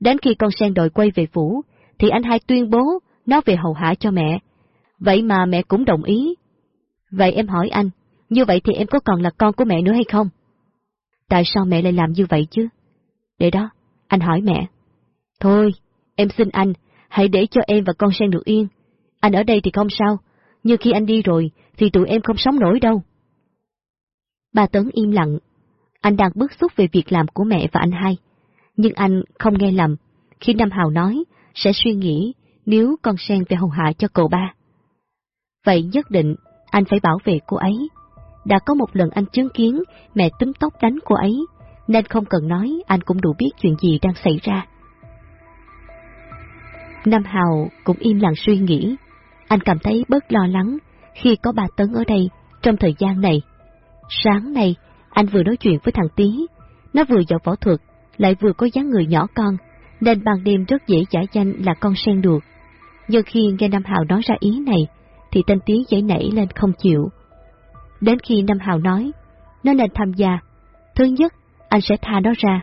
Đến khi con sen đòi quay về phủ, thì anh hai tuyên bố nó về hầu hạ cho mẹ. Vậy mà mẹ cũng đồng ý. Vậy em hỏi anh, như vậy thì em có còn là con của mẹ nữa hay không? Tại sao mẹ lại làm như vậy chứ? Để đó, anh hỏi mẹ. Thôi, em xin anh, hãy để cho em và con sen được yên. Anh ở đây thì không sao, nhưng khi anh đi rồi thì tụi em không sống nổi đâu. Bà Tấn im lặng. Anh đang bức xúc về việc làm của mẹ và anh hai. Nhưng anh không nghe lầm khi Nam Hào nói sẽ suy nghĩ nếu con sen về hầu hạ cho cậu ba. Vậy nhất định anh phải bảo vệ cô ấy. Đã có một lần anh chứng kiến mẹ túm tóc đánh cô ấy, nên không cần nói anh cũng đủ biết chuyện gì đang xảy ra. Nam Hào cũng im lặng suy nghĩ. Anh cảm thấy bớt lo lắng khi có bà Tấn ở đây trong thời gian này. Sáng nay, anh vừa nói chuyện với thằng Tý. Nó vừa giỏi võ thuật, lại vừa có dáng người nhỏ con, nên ban đêm rất dễ giả danh là con sen được. Nhưng khi nghe Nam Hào nói ra ý này, thì tên Tý dãy nảy lên không chịu. Đến khi Nam Hào nói, nó nên tham gia. Thứ nhất, anh sẽ tha nó ra.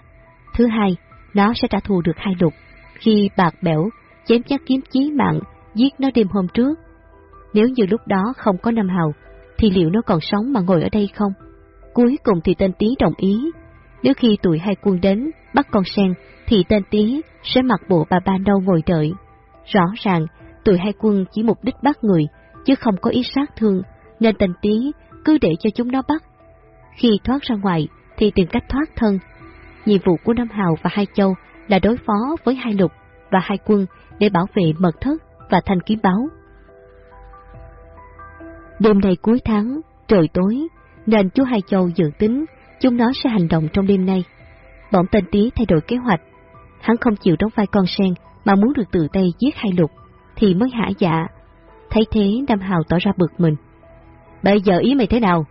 Thứ hai, nó sẽ trả thù được hai lục. Khi bạc bẽo, chém chắc kiếm chí mạng, giết nó đêm hôm trước. Nếu như lúc đó không có Nam Hào, thì liệu nó còn sống mà ngồi ở đây không? Cuối cùng thì tên Tý đồng ý. Nếu khi tụi hai quân đến, bắt con sen, thì tên Tý sẽ mặc bộ bà ba nâu ngồi đợi. Rõ ràng, tụi hai quân chỉ mục đích bắt người, chứ không có ý sát thương, nên tên Tý cứ để cho chúng nó bắt. Khi thoát ra ngoài, thì tìm cách thoát thân. Nhiệm vụ của Nam Hào và Hai Châu là đối phó với hai lục và hai quân để bảo vệ mật thất và thanh kiếm báo. Đêm nay cuối tháng, trời tối, nên chú Hai Châu dự tính chúng nó sẽ hành động trong đêm nay. Bọn tên tí thay đổi kế hoạch. Hắn không chịu đóng vai con sen mà muốn được tự tay giết hai lục, thì mới hả dạ. Thấy thế Nam Hào tỏ ra bực mình. Bây giờ ý mày thế nào?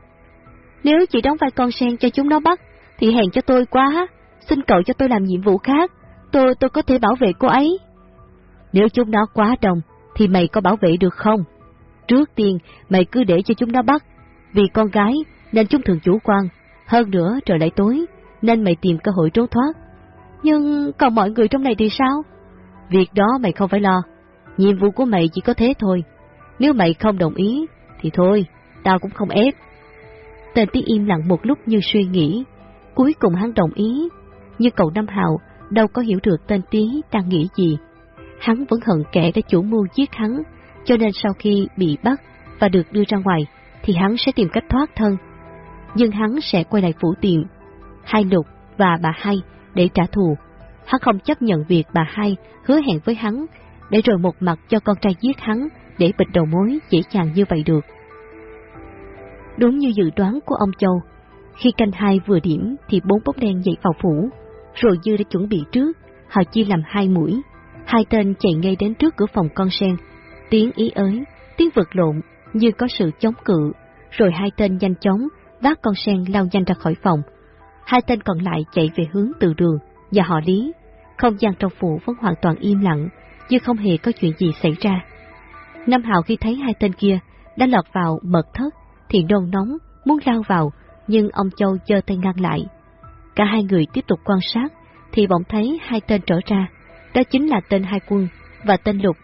Nếu chỉ đóng vai con sen cho chúng nó bắt, thì hèn cho tôi quá, xin cậu cho tôi làm nhiệm vụ khác, tôi tôi có thể bảo vệ cô ấy. Nếu chúng nó quá đông, thì mày có bảo vệ được không? Trước tiên, mày cứ để cho chúng nó bắt. Vì con gái, nên chúng thường chủ quan. Hơn nữa, trời lại tối, nên mày tìm cơ hội trốn thoát. Nhưng còn mọi người trong này thì sao? Việc đó mày không phải lo. Nhiệm vụ của mày chỉ có thế thôi. Nếu mày không đồng ý, thì thôi, tao cũng không ép. Tên tí im lặng một lúc như suy nghĩ. Cuối cùng hắn đồng ý. Nhưng cậu Nam Hào đâu có hiểu được tên tí đang nghĩ gì. Hắn vẫn hận kẻ đã chủ mưu giết hắn, cho nên sau khi bị bắt và được đưa ra ngoài, thì hắn sẽ tìm cách thoát thân. Nhưng hắn sẽ quay lại phủ tiền, hai lục và bà hai để trả thù. Hắn không chấp nhận việc bà hai hứa hẹn với hắn, để rồi một mặt cho con trai giết hắn để bịt đầu mối dễ dàng như vậy được. Đúng như dự đoán của ông Châu, khi canh hai vừa điểm thì bốn bóng đen dậy vào phủ, rồi Dư đã chuẩn bị trước, họ chia làm hai mũi. Hai tên chạy ngay đến trước cửa phòng con sen, tiếng ý ới, tiếng vật lộn như có sự chống cự, rồi hai tên nhanh chóng vác con sen lao nhanh ra khỏi phòng. Hai tên còn lại chạy về hướng từ đường và họ lý. Không gian trong phủ vẫn hoàn toàn im lặng, như không hề có chuyện gì xảy ra. Nam Hào khi thấy hai tên kia đã lọt vào mật thất thì nôn nóng muốn lao vào, nhưng ông Châu giơ tay ngăn lại. Cả hai người tiếp tục quan sát, thì bỗng thấy hai tên trở ra, đó chính là tên hai quân và tên lục.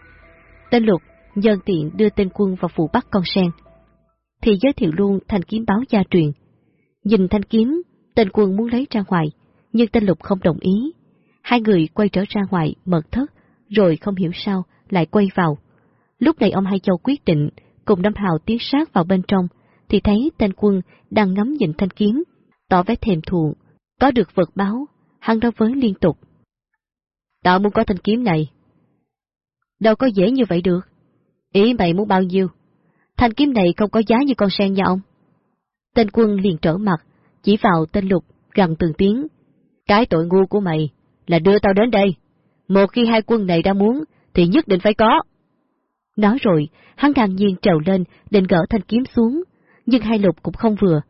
Tên lục nhân tiện đưa tên quân vào phủ bắt con sen, thì giới thiệu luôn thanh kiếm báo gia truyền. Nhìn thanh kiếm, tên quân muốn lấy ra ngoài, nhưng tên lục không đồng ý. Hai người quay trở ra ngoài mật thất, rồi không hiểu sao lại quay vào. Lúc này ông Hai Châu quyết định cùng đâm Hào tiến sát vào bên trong, thì thấy tên quân đang ngắm nhìn thanh kiếm, tỏ vẻ thèm thuồng, có được vật báo, hắn nói với liên tục. Tao muốn có thanh kiếm này. Đâu có dễ như vậy được. Ý mày muốn bao nhiêu? Thanh kiếm này không có giá như con sen nha ông. Tên quân liền trở mặt, chỉ vào tên lục, rằng từng tiếng. Cái tội ngu của mày là đưa tao đến đây. Một khi hai quân này đã muốn, thì nhất định phải có. Nói rồi, hắn ngang nhiên trèo lên, định gỡ thanh kiếm xuống, nhưng hai lục cũng không vừa.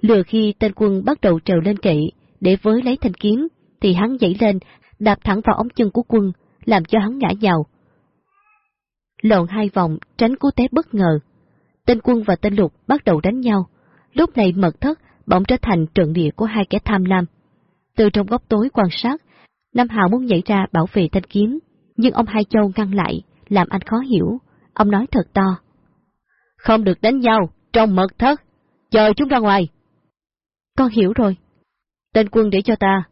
Lừa khi tên quân bắt đầu trèo lên kỵ để với lấy thanh kiếm, thì hắn dậy lên, đạp thẳng vào ống chân của quân, làm cho hắn ngã nhào. Lộn hai vòng, tránh cú té bất ngờ. Tên quân và tên lục bắt đầu đánh nhau. Lúc này mật thất bỗng trở thành trận địa của hai kẻ tham lam. Từ trong góc tối quan sát, Nam Hào muốn nhảy ra bảo vệ thanh kiếm, nhưng ông Hai Châu ngăn lại, làm anh khó hiểu. Ông nói thật to. Không được đánh nhau, trong mật thất, chờ chúng ra ngoài. Con hiểu rồi. Tên quân để cho ta,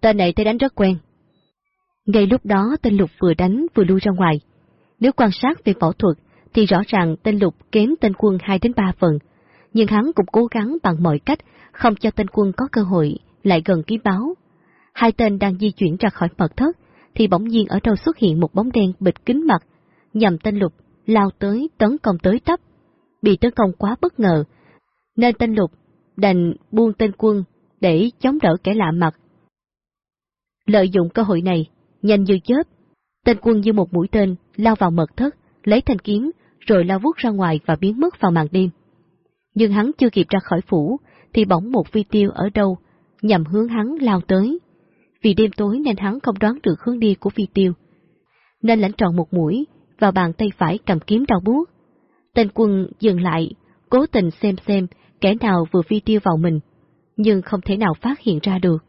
tên này thấy đánh rất quen. Ngay lúc đó tên Lục vừa đánh vừa lui ra ngoài. Nếu quan sát về võ thuật, thì rõ ràng tên Lục kém tên quân 2 đến 3 phần, nhưng hắn cũng cố gắng bằng mọi cách không cho tên quân có cơ hội lại gần ký báo. Hai tên đang di chuyển ra khỏi mật thất, thì bỗng nhiên ở đâu xuất hiện một bóng đen bịt kính mặt, nhằm tên Lục lao tới tấn công tới tấp. Bị tấn công quá bất ngờ, nên tên Lục đành buông tên quân để chống đỡ kẻ lạ mặt. Lợi dụng cơ hội này, nhanh như chớp, tên quân như một mũi tên lao vào mật thất, lấy thanh kiếm, rồi lao vút ra ngoài và biến mất vào màn đêm. Nhưng hắn chưa kịp ra khỏi phủ, thì bỗng một vi tiêu ở đâu, nhằm hướng hắn lao tới. Vì đêm tối nên hắn không đoán được hướng đi của vi tiêu. Nên lãnh tròn một mũi, vào bàn tay phải cầm kiếm đau buốt. Tên quân dừng lại, cố tình xem xem kẻ nào vừa phi tiêu vào mình, nhưng không thể nào phát hiện ra được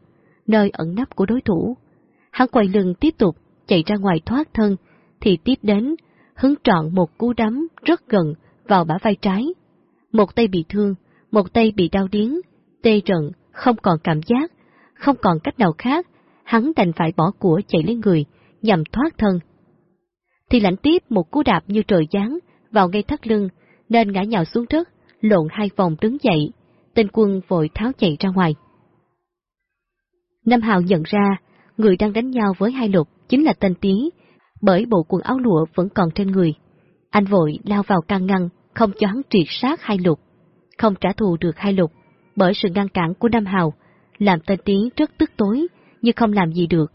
nơi ẩn nấp của đối thủ. Hắn quay lưng tiếp tục chạy ra ngoài thoát thân, thì tiếp đến hứng trọn một cú đấm rất gần vào bả vai trái. Một tay bị thương, một tay bị đau điếng, tê rận, không còn cảm giác, không còn cách nào khác, hắn đành phải bỏ của chạy lên người, nhằm thoát thân. Thì lãnh tiếp một cú đạp như trời giáng vào ngay thắt lưng, nên ngã nhào xuống đất, lộn hai vòng đứng dậy, tên quân vội tháo chạy ra ngoài. Nam Hào nhận ra, người đang đánh nhau với hai lục chính là tên Tý, bởi bộ quần áo lụa vẫn còn trên người. Anh vội lao vào can ngăn, không cho hắn triệt sát hai lục, không trả thù được hai lục, bởi sự ngăn cản của Nam Hào, làm tên Tý rất tức tối, nhưng không làm gì được.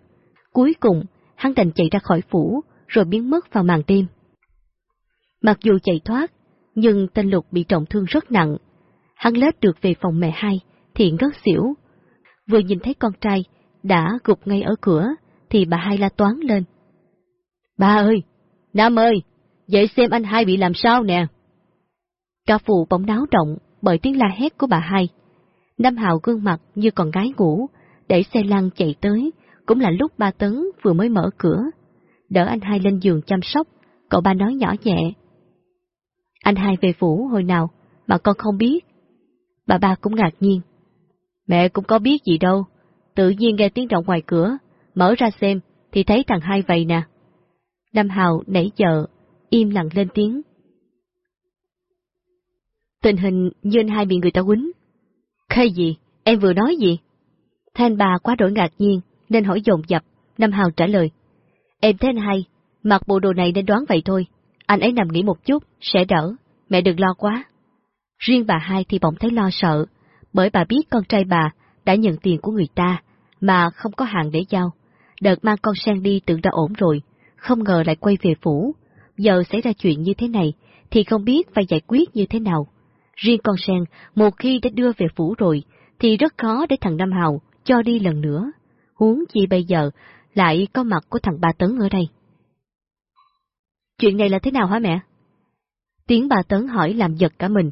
Cuối cùng, hắn đành chạy ra khỏi phủ, rồi biến mất vào màn đêm. Mặc dù chạy thoát, nhưng tên Lục bị trọng thương rất nặng. Hắn lết được về phòng mẹ hai, thì ngất xỉu. Vừa nhìn thấy con trai, đã gục ngay ở cửa, thì bà hai la toán lên. Ba ơi, Nam ơi, dậy xem anh hai bị làm sao nè. Cả phụ bỗng náo động bởi tiếng la hét của bà hai. Nam Hào gương mặt như con gái ngủ, để xe lăn chạy tới, cũng là lúc ba Tấn vừa mới mở cửa. Đỡ anh hai lên giường chăm sóc, cậu ba nói nhỏ nhẹ. Anh hai về phủ hồi nào mà con không biết. Bà ba cũng ngạc nhiên. Mẹ cũng có biết gì đâu, tự nhiên nghe tiếng động ngoài cửa, mở ra xem thì thấy thằng hai vậy nè. Nam Hào nãy giờ, im lặng lên tiếng. Tình hình như anh hai bị người ta quýnh. Khê gì? Em vừa nói gì? Thanh bà quá đổi ngạc nhiên, nên hỏi dồn dập, Nam Hào trả lời. Em thấy anh hai, mặc bộ đồ này nên đoán vậy thôi, anh ấy nằm nghỉ một chút, sẽ đỡ, mẹ đừng lo quá. Riêng bà hai thì bỗng thấy lo sợ, bởi bà biết con trai bà đã nhận tiền của người ta, mà không có hàng để giao. Đợt mang con sang đi tưởng đã ổn rồi, không ngờ lại quay về phủ. Giờ xảy ra chuyện như thế này, thì không biết phải giải quyết như thế nào. Riêng con sen, một khi đã đưa về phủ rồi, thì rất khó để thằng Nam Hào cho đi lần nữa. Huống chi bây giờ, lại có mặt của thằng Ba Tấn ở đây. Chuyện này là thế nào hả mẹ? Tiếng bà Tấn hỏi làm giật cả mình.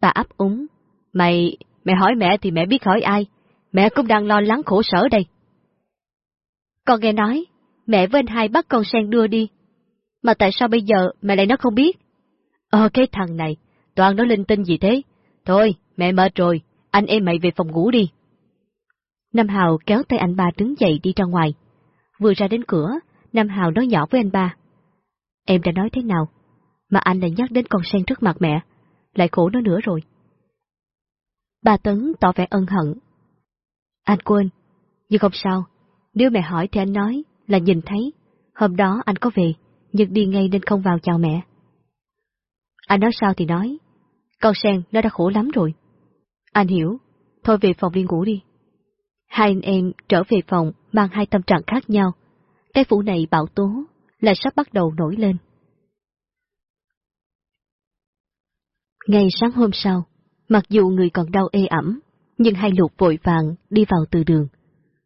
Bà ấp úng. Mày, mẹ hỏi mẹ thì mẹ biết hỏi ai? Mẹ cũng đang lo lắng khổ sở đây. Con nghe nói, mẹ với anh hai bắt con sen đưa đi. Mà tại sao bây giờ mẹ lại nó không biết? Ờ cái thằng này, toàn nó linh tinh gì thế? Thôi, mẹ mệt rồi, anh em mày về phòng ngủ đi. Nam Hào kéo tay anh ba đứng dậy đi ra ngoài. Vừa ra đến cửa, Nam Hào nói nhỏ với anh ba. Em đã nói thế nào? Mà anh lại nhắc đến con sen trước mặt mẹ, lại khổ nó nữa rồi. Bà Tấn tỏ vẻ ân hận. Anh quên, nhưng không sao, nếu mẹ hỏi thì anh nói là nhìn thấy, hôm đó anh có về, nhưng đi ngay nên không vào chào mẹ. Anh nói sao thì nói, con sen nó đã khổ lắm rồi. Anh hiểu, thôi về phòng đi ngủ đi. Hai anh em trở về phòng mang hai tâm trạng khác nhau. Cái phủ này bảo tố, lại sắp bắt đầu nổi lên. Ngày sáng hôm sau, mặc dù người còn đau ê ẩm, nhưng hai lục vội vàng đi vào từ đường.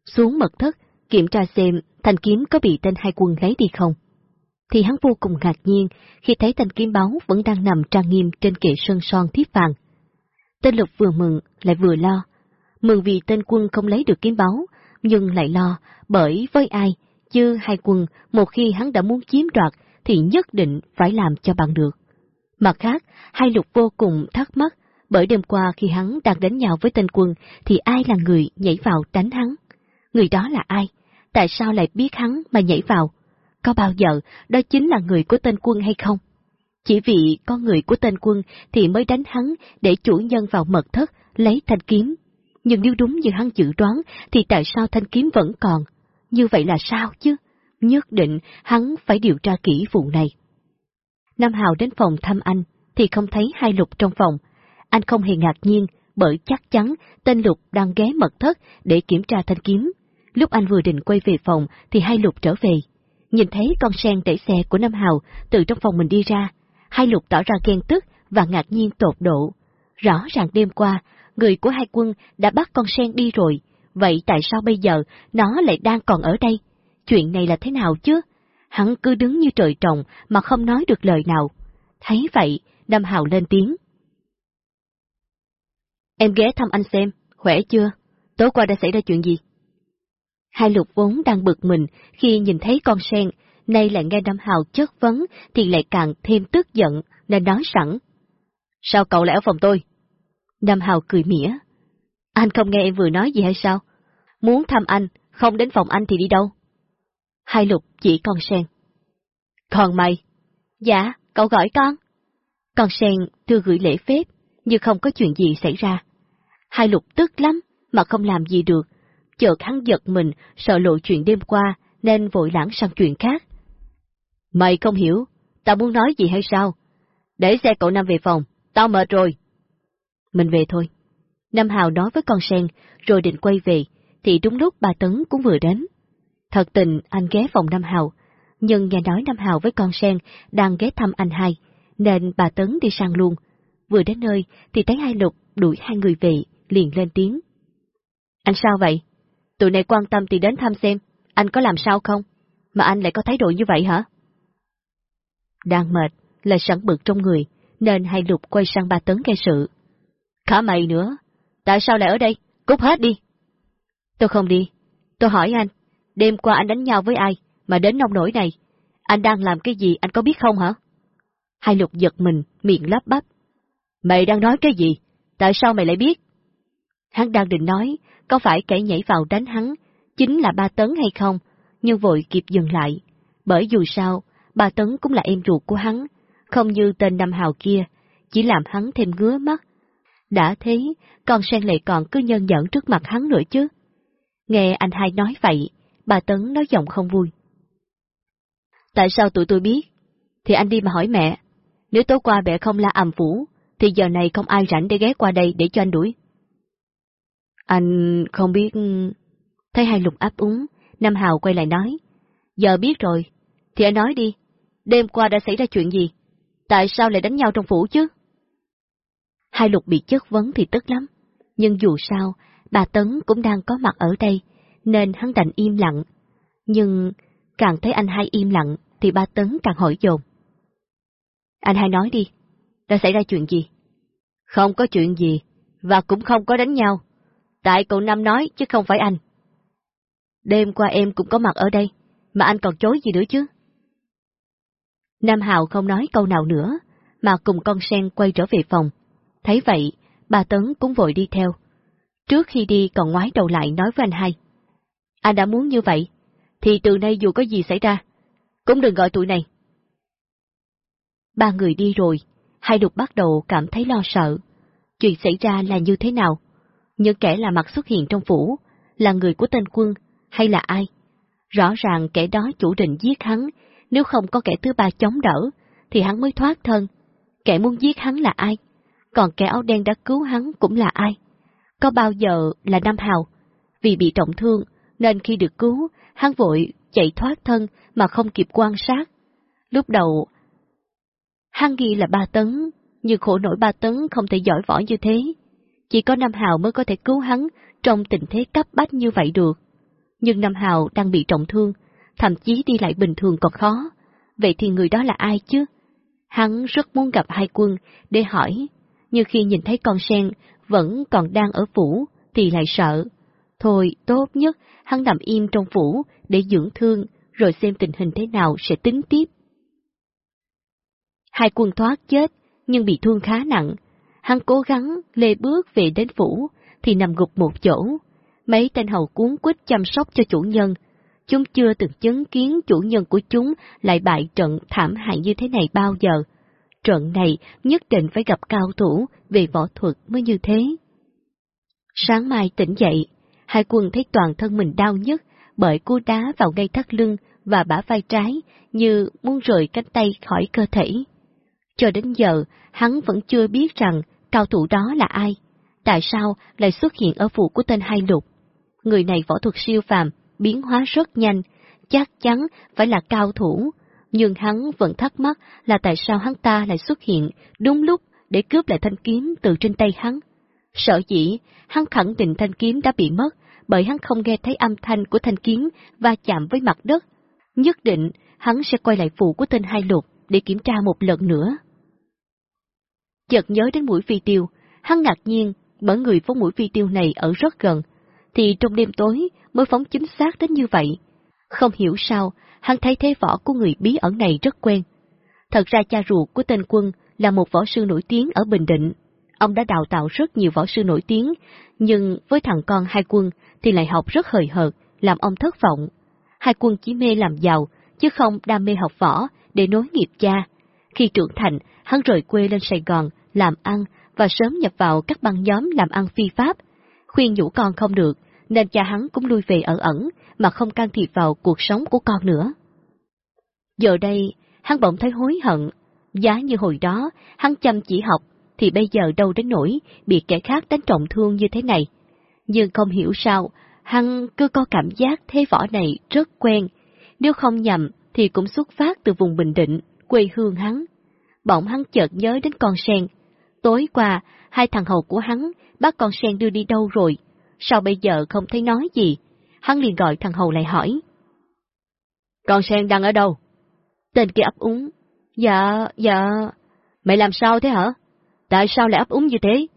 Xuống mật thất, kiểm tra xem thanh kiếm có bị tên hai quân lấy đi không. Thì hắn vô cùng ngạc nhiên khi thấy thanh kiếm báu vẫn đang nằm trang nghiêm trên kệ sơn son thiếp vàng. Tên lục vừa mừng lại vừa lo. Mừng vì tên quân không lấy được kiếm báu, nhưng lại lo bởi với ai chứ hai quân một khi hắn đã muốn chiếm đoạt thì nhất định phải làm cho bằng được. Mặt khác, hai lục vô cùng thắc mắc, bởi đêm qua khi hắn đang đánh nhau với tên quân thì ai là người nhảy vào đánh hắn? Người đó là ai? Tại sao lại biết hắn mà nhảy vào? Có bao giờ đó chính là người của tên quân hay không? Chỉ vì có người của tên quân thì mới đánh hắn để chủ nhân vào mật thất lấy thanh kiếm. Nhưng nếu đúng như hắn dự đoán thì tại sao thanh kiếm vẫn còn? Như vậy là sao chứ? Nhất định hắn phải điều tra kỹ vụ này. Nam Hào đến phòng thăm anh, thì không thấy hai lục trong phòng. Anh không hề ngạc nhiên, bởi chắc chắn tên lục đang ghé mật thất để kiểm tra thanh kiếm. Lúc anh vừa định quay về phòng thì hai lục trở về. Nhìn thấy con sen đẩy xe của Nam Hào từ trong phòng mình đi ra, hai lục tỏ ra ghen tức và ngạc nhiên tột độ. Rõ ràng đêm qua, người của hai quân đã bắt con sen đi rồi, vậy tại sao bây giờ nó lại đang còn ở đây? Chuyện này là thế nào chứ? Hắn cứ đứng như trời trồng mà không nói được lời nào. Thấy vậy, Nam Hào lên tiếng. Em ghé thăm anh xem, khỏe chưa? Tối qua đã xảy ra chuyện gì? Hai lục vốn đang bực mình khi nhìn thấy con sen, nay lại nghe Nam Hào chất vấn thì lại càng thêm tức giận nên nói sẵn. Sao cậu lại ở phòng tôi? Nam Hào cười mỉa. Anh không nghe em vừa nói gì hay sao? Muốn thăm anh, không đến phòng anh thì đi đâu? Hai lục chỉ con sen. Còn mày? Dạ, cậu gọi con. Con sen đưa gửi lễ phép, nhưng không có chuyện gì xảy ra. Hai lục tức lắm, mà không làm gì được. Chợt hắn giật mình, sợ lộ chuyện đêm qua, nên vội lãng sang chuyện khác. Mày không hiểu, tao muốn nói gì hay sao? Để xe cậu Năm về phòng, tao mệt rồi. Mình về thôi. Nam Hào nói với con sen, rồi định quay về, thì đúng lúc bà Tấn cũng vừa đến. Thật tình anh ghé phòng Nam Hào, nhưng nghe nói Nam Hào với con sen đang ghé thăm anh hai, nên bà Tấn đi sang luôn. Vừa đến nơi thì thấy hai lục đuổi hai người về, liền lên tiếng. Anh sao vậy? Tụi này quan tâm thì đến thăm xem, anh có làm sao không? Mà anh lại có thái độ như vậy hả? Đang mệt, là sẵn bực trong người, nên hai lục quay sang bà tấn gây sự. Cả mày nữa, tại sao lại ở đây? Cút hết đi. Tôi không đi. Tôi hỏi anh, đêm qua anh đánh nhau với ai mà đến nông nổi này? Anh đang làm cái gì anh có biết không hả? Hai lục giật mình, miệng lắp bắp. Mày đang nói cái gì? Tại sao mày lại biết? Hắn đang định nói, có phải kẻ nhảy vào đánh hắn, chính là ba tấn hay không, nhưng vội kịp dừng lại. Bởi dù sao, ba tấn cũng là em ruột của hắn, không như tên Nam Hào kia, chỉ làm hắn thêm ngứa mắt. Đã thế, con sen lệ còn cứ nhân giận trước mặt hắn nữa chứ. Nghe anh hai nói vậy, bà Tấn nói giọng không vui. Tại sao tụi tôi biết? Thì anh đi mà hỏi mẹ. Nếu tối qua mẹ không la ầm phủ, thì giờ này không ai rảnh để ghé qua đây để cho anh đuổi. Anh không biết... Thấy hai lục áp úng, Nam Hào quay lại nói. Giờ biết rồi, thì anh nói đi. Đêm qua đã xảy ra chuyện gì? Tại sao lại đánh nhau trong phủ chứ? Hai lục bị chất vấn thì tức lắm. Nhưng dù sao, bà Tấn cũng đang có mặt ở đây, nên hắn đành im lặng. Nhưng càng thấy anh hai im lặng, thì ba Tấn càng hỏi dồn. Anh hai nói đi, đã xảy ra chuyện gì? Không có chuyện gì, và cũng không có đánh nhau. Tại cậu Năm nói, chứ không phải anh. Đêm qua em cũng có mặt ở đây, mà anh còn chối gì nữa chứ? Nam Hào không nói câu nào nữa, mà cùng con sen quay trở về phòng. Thấy vậy, bà Tấn cũng vội đi theo. Trước khi đi còn ngoái đầu lại nói với anh hai. Anh đã muốn như vậy, thì từ nay dù có gì xảy ra, cũng đừng gọi tụi này. Ba người đi rồi, hai đục bắt đầu cảm thấy lo sợ. Chuyện xảy ra là như thế nào? Những kẻ là mặt xuất hiện trong phủ, là người của tên quân, hay là ai? Rõ ràng kẻ đó chủ định giết hắn, nếu không có kẻ thứ ba chống đỡ, thì hắn mới thoát thân. Kẻ muốn giết hắn là ai? Còn kẻ áo đen đã cứu hắn cũng là ai? Có bao giờ là Nam Hào? Vì bị trọng thương, nên khi được cứu, hắn vội chạy thoát thân mà không kịp quan sát. Lúc đầu, hắn ghi là ba tấn, nhưng khổ nổi ba tấn không thể giỏi võ như thế. Chỉ có Nam Hào mới có thể cứu hắn trong tình thế cấp bách như vậy được. Nhưng Nam Hào đang bị trọng thương, thậm chí đi lại bình thường còn khó. Vậy thì người đó là ai chứ? Hắn rất muốn gặp hai quân để hỏi, nhưng khi nhìn thấy con sen vẫn còn đang ở phủ thì lại sợ. Thôi, tốt nhất hắn nằm im trong phủ để dưỡng thương rồi xem tình hình thế nào sẽ tính tiếp. Hai quân thoát chết nhưng bị thương khá nặng. Hắn cố gắng lê bước về đến phủ thì nằm gục một chỗ. Mấy tên hầu cuốn quýt chăm sóc cho chủ nhân, Chúng chưa từng chứng kiến chủ nhân của chúng lại bại trận thảm hại như thế này bao giờ. Trận này nhất định phải gặp cao thủ về võ thuật mới như thế. Sáng mai tỉnh dậy, hai quân thấy toàn thân mình đau nhất bởi cú đá vào ngay thắt lưng và bả vai trái như muốn rời cánh tay khỏi cơ thể. Cho đến giờ, hắn vẫn chưa biết rằng cao thủ đó là ai, tại sao lại xuất hiện ở phủ của tên Hai Lục. Người này võ thuật siêu phàm, biến hóa rất nhanh, chắc chắn phải là cao thủ, nhưng hắn vẫn thắc mắc là tại sao hắn ta lại xuất hiện đúng lúc để cướp lại thanh kiếm từ trên tay hắn. Sợ dĩ, hắn khẳng định thanh kiếm đã bị mất bởi hắn không nghe thấy âm thanh của thanh kiếm va chạm với mặt đất. Nhất định, hắn sẽ quay lại phủ của tên hai lục để kiểm tra một lần nữa. Chợt nhớ đến mũi phi tiêu, hắn ngạc nhiên bởi người phóng mũi phi tiêu này ở rất gần, thì trong đêm tối mới phóng chính xác đến như vậy. Không hiểu sao, hắn thấy thế võ của người bí ẩn này rất quen. Thật ra cha ruột của tên quân là một võ sư nổi tiếng ở Bình Định. Ông đã đào tạo rất nhiều võ sư nổi tiếng, nhưng với thằng con hai quân thì lại học rất hời hợt, làm ông thất vọng. Hai quân chỉ mê làm giàu, chứ không đam mê học võ để nối nghiệp cha. Khi trưởng thành, hắn rời quê lên Sài Gòn, làm ăn và sớm nhập vào các băng nhóm làm ăn phi pháp. Khuyên nhủ con không được, nên cha hắn cũng lui về ở ẩn, mà không can thiệp vào cuộc sống của con nữa. Giờ đây, hắn bỗng thấy hối hận, giá như hồi đó, hắn chăm chỉ học, thì bây giờ đâu đến nỗi bị kẻ khác đánh trọng thương như thế này. Nhưng không hiểu sao, hắn cứ có cảm giác thế võ này rất quen, nếu không nhầm thì cũng xuất phát từ vùng Bình Định, quê hương hắn. Bỗng hắn chợt nhớ đến con sen. Tối qua, hai thằng hầu của hắn bắt con sen đưa đi đâu rồi, sao bây giờ không thấy nói gì? Hắn liền gọi thằng Hầu lại hỏi. Con sen đang ở đâu? Tên kia ấp úng. Dạ, dạ. Mày làm sao thế hả? Tại sao lại ấp úng như thế?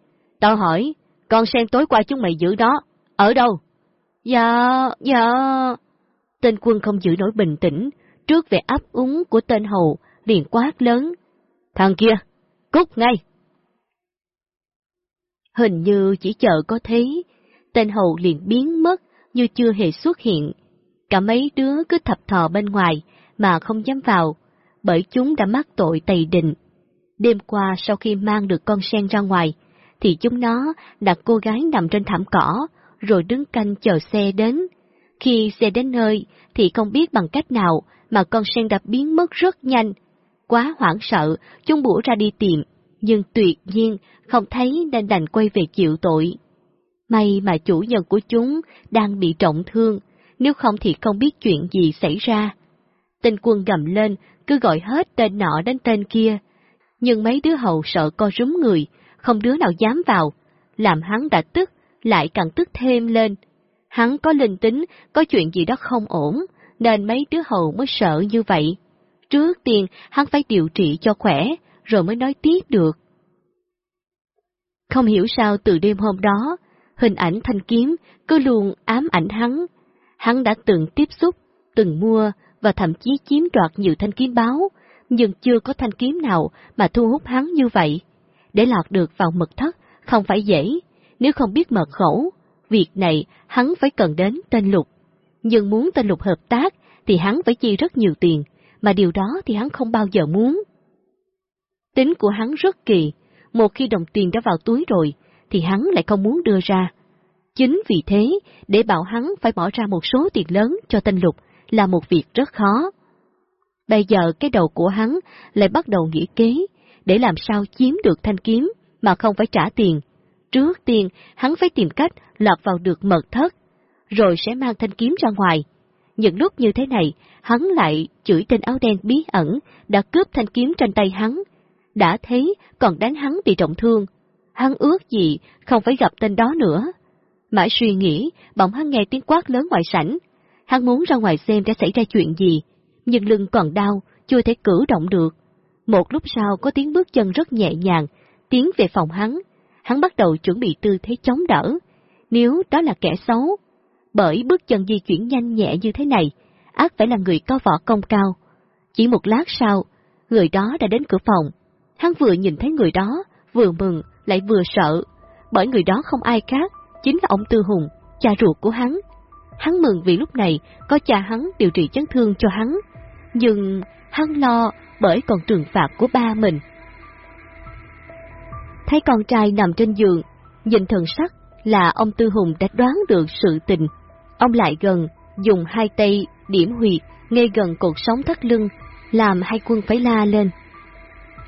Tao hỏi, con sen tối qua chúng mày giữ đó, ở đâu? Dạ, dạ. Tên quân không giữ nổi bình tĩnh, trước vẻ ấp úng của tên hầu, liền quát lớn. Thằng kia, cút ngay! Hình như chỉ chờ có thế, tên hầu liền biến mất như chưa hề xuất hiện. Cả mấy đứa cứ thập thò bên ngoài mà không dám vào, bởi chúng đã mắc tội tày định. Đêm qua sau khi mang được con sen ra ngoài, thì chúng nó đặt cô gái nằm trên thảm cỏ, rồi đứng canh chờ xe đến. Khi xe đến nơi thì không biết bằng cách nào mà con sen đã biến mất rất nhanh. Quá hoảng sợ, chúng bủa ra đi tìm, nhưng tuyệt nhiên không thấy nên đành quay về chịu tội. May mà chủ nhân của chúng đang bị trọng thương, nếu không thì không biết chuyện gì xảy ra. Tên quân gầm lên, cứ gọi hết tên nọ đến tên kia. Nhưng mấy đứa hầu sợ co rúm người, không đứa nào dám vào, làm hắn đã tức, lại càng tức thêm lên. Hắn có linh tính, có chuyện gì đó không ổn, nên mấy đứa hầu mới sợ như vậy. Trước tiên, hắn phải điều trị cho khỏe, rồi mới nói tiếp được. Không hiểu sao từ đêm hôm đó, hình ảnh thanh kiếm cứ luôn ám ảnh hắn. Hắn đã từng tiếp xúc, từng mua và thậm chí chiếm đoạt nhiều thanh kiếm báo, nhưng chưa có thanh kiếm nào mà thu hút hắn như vậy. Để lọt được vào mật thất không phải dễ, nếu không biết mật khẩu, việc này hắn phải cần đến tên lục. Nhưng muốn tên lục hợp tác thì hắn phải chi rất nhiều tiền, mà điều đó thì hắn không bao giờ muốn. Tính của hắn rất kỳ, một khi đồng tiền đã vào túi rồi, thì hắn lại không muốn đưa ra. Chính vì thế, để bảo hắn phải bỏ ra một số tiền lớn cho tên lục là một việc rất khó. Bây giờ cái đầu của hắn lại bắt đầu nghĩ kế, để làm sao chiếm được thanh kiếm mà không phải trả tiền. Trước tiên, hắn phải tìm cách lọt vào được mật thất, rồi sẽ mang thanh kiếm ra ngoài. Những lúc như thế này, hắn lại chửi tên áo đen bí ẩn đã cướp thanh kiếm trên tay hắn. Đã thấy còn đánh hắn bị trọng thương. Hắn ước gì không phải gặp tên đó nữa. Mãi suy nghĩ, bỗng hắn nghe tiếng quát lớn ngoài sảnh. Hắn muốn ra ngoài xem đã xảy ra chuyện gì, nhưng lưng còn đau, chưa thể cử động được. Một lúc sau có tiếng bước chân rất nhẹ nhàng, tiến về phòng hắn. Hắn bắt đầu chuẩn bị tư thế chống đỡ. Nếu đó là kẻ xấu, bởi bước chân di chuyển nhanh nhẹ như thế này, ác phải là người có võ công cao. Chỉ một lát sau, người đó đã đến cửa phòng. Hắn vừa nhìn thấy người đó, vừa mừng, lại vừa sợ, bởi người đó không ai khác, chính là ông Tư Hùng, cha ruột của hắn. Hắn mừng vì lúc này có cha hắn điều trị chấn thương cho hắn, nhưng hắn lo bởi còn trừng phạt của ba mình. Thấy con trai nằm trên giường, nhìn thần sắc là ông Tư Hùng đã đoán được sự tình. Ông lại gần, dùng hai tay điểm huyệt ngay gần cột sống thắt lưng, làm hai quân phải la lên.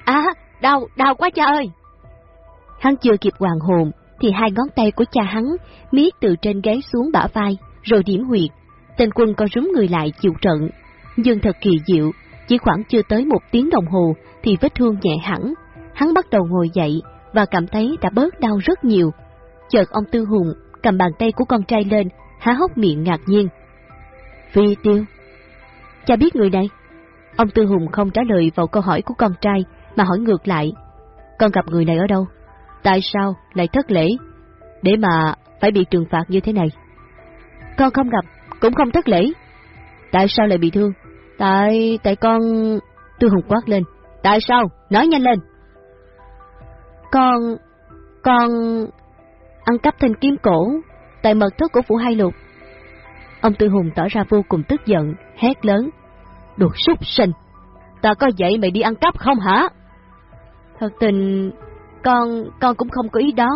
À, đau, đau quá cha ơi! Hắn chưa kịp hoàng hồn, thì hai ngón tay của cha hắn miết từ trên ghế xuống bả vai, rồi điểm huyệt. Tên quân có rúm người lại chịu trận. Nhưng thật kỳ diệu, chỉ khoảng chưa tới một tiếng đồng hồ thì vết thương nhẹ hẳn. Hắn bắt đầu ngồi dậy và cảm thấy đã bớt đau rất nhiều. Chợt ông Tư Hùng cầm bàn tay của con trai lên, há hốc miệng ngạc nhiên. Phi tiêu. Cha biết người này. Ông Tư Hùng không trả lời vào câu hỏi của con trai mà hỏi ngược lại. Con gặp người này ở đâu? Tại sao lại thất lễ? Để mà phải bị trừng phạt như thế này. Con không gặp, cũng không thất lễ. Tại sao lại bị thương? Tại... tại con... Tư Hùng quát lên. Tại sao? Nói nhanh lên. Con... con... ăn cắp thanh kiếm cổ, tại mật thất của Phủ Hai Lục. Ông Tư Hùng tỏ ra vô cùng tức giận, hét lớn. đột súc sinh! Ta có dạy mày đi ăn cắp không hả? Thật tình, con, con cũng không có ý đó.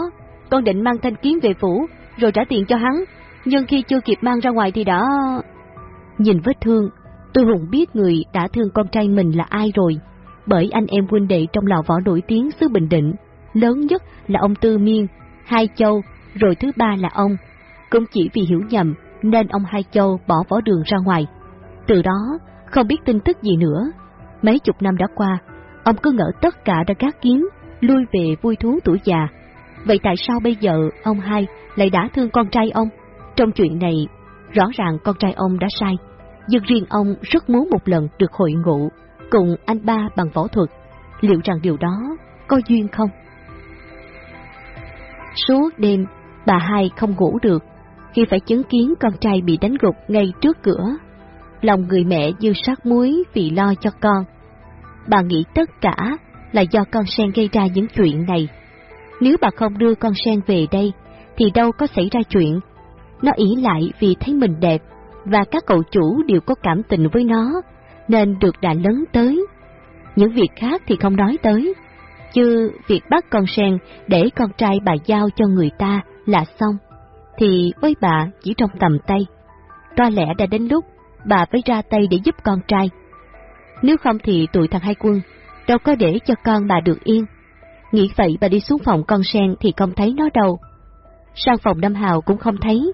Con định mang thanh kiếm về phủ, rồi trả tiền cho hắn. Nhưng khi chưa kịp mang ra ngoài thì đã... Nhìn vết thương, tôi hùng biết người đã thương con trai mình là ai rồi. Bởi anh em huynh đệ trong lò võ nổi tiếng xứ Bình Định, lớn nhất là ông Tư Miên, Hai Châu, rồi thứ ba là ông. Cũng chỉ vì hiểu nhầm nên ông Hai Châu bỏ võ đường ra ngoài. Từ đó, không biết tin tức gì nữa. Mấy chục năm đã qua, ông cứ ngỡ tất cả đã gác kiếm, lui về vui thú tuổi già. Vậy tại sao bây giờ ông hai lại đã thương con trai ông? Trong chuyện này, rõ ràng con trai ông đã sai, nhưng riêng ông rất muốn một lần được hội ngộ, cùng anh ba bằng võ thuật, liệu rằng điều đó có duyên không? Suốt đêm, bà hai không ngủ được khi phải chứng kiến con trai bị đánh gục ngay trước cửa. Lòng người mẹ như sát muối vì lo cho con. Bà nghĩ tất cả là do con sen gây ra những chuyện này. Nếu bà không đưa con sen về đây, thì đâu có xảy ra chuyện. Nó ý lại vì thấy mình đẹp, và các cậu chủ đều có cảm tình với nó, nên được đã lớn tới. Những việc khác thì không nói tới, chứ việc bắt con sen để con trai bà giao cho người ta là xong, thì với bà chỉ trong tầm tay. Có lẽ đã đến lúc bà phải ra tay để giúp con trai. Nếu không thì tụi thằng hai quân đâu có để cho con bà được yên. Nghĩ vậy bà đi xuống phòng con sen thì không thấy nó đâu. Sang phòng Nam Hào cũng không thấy.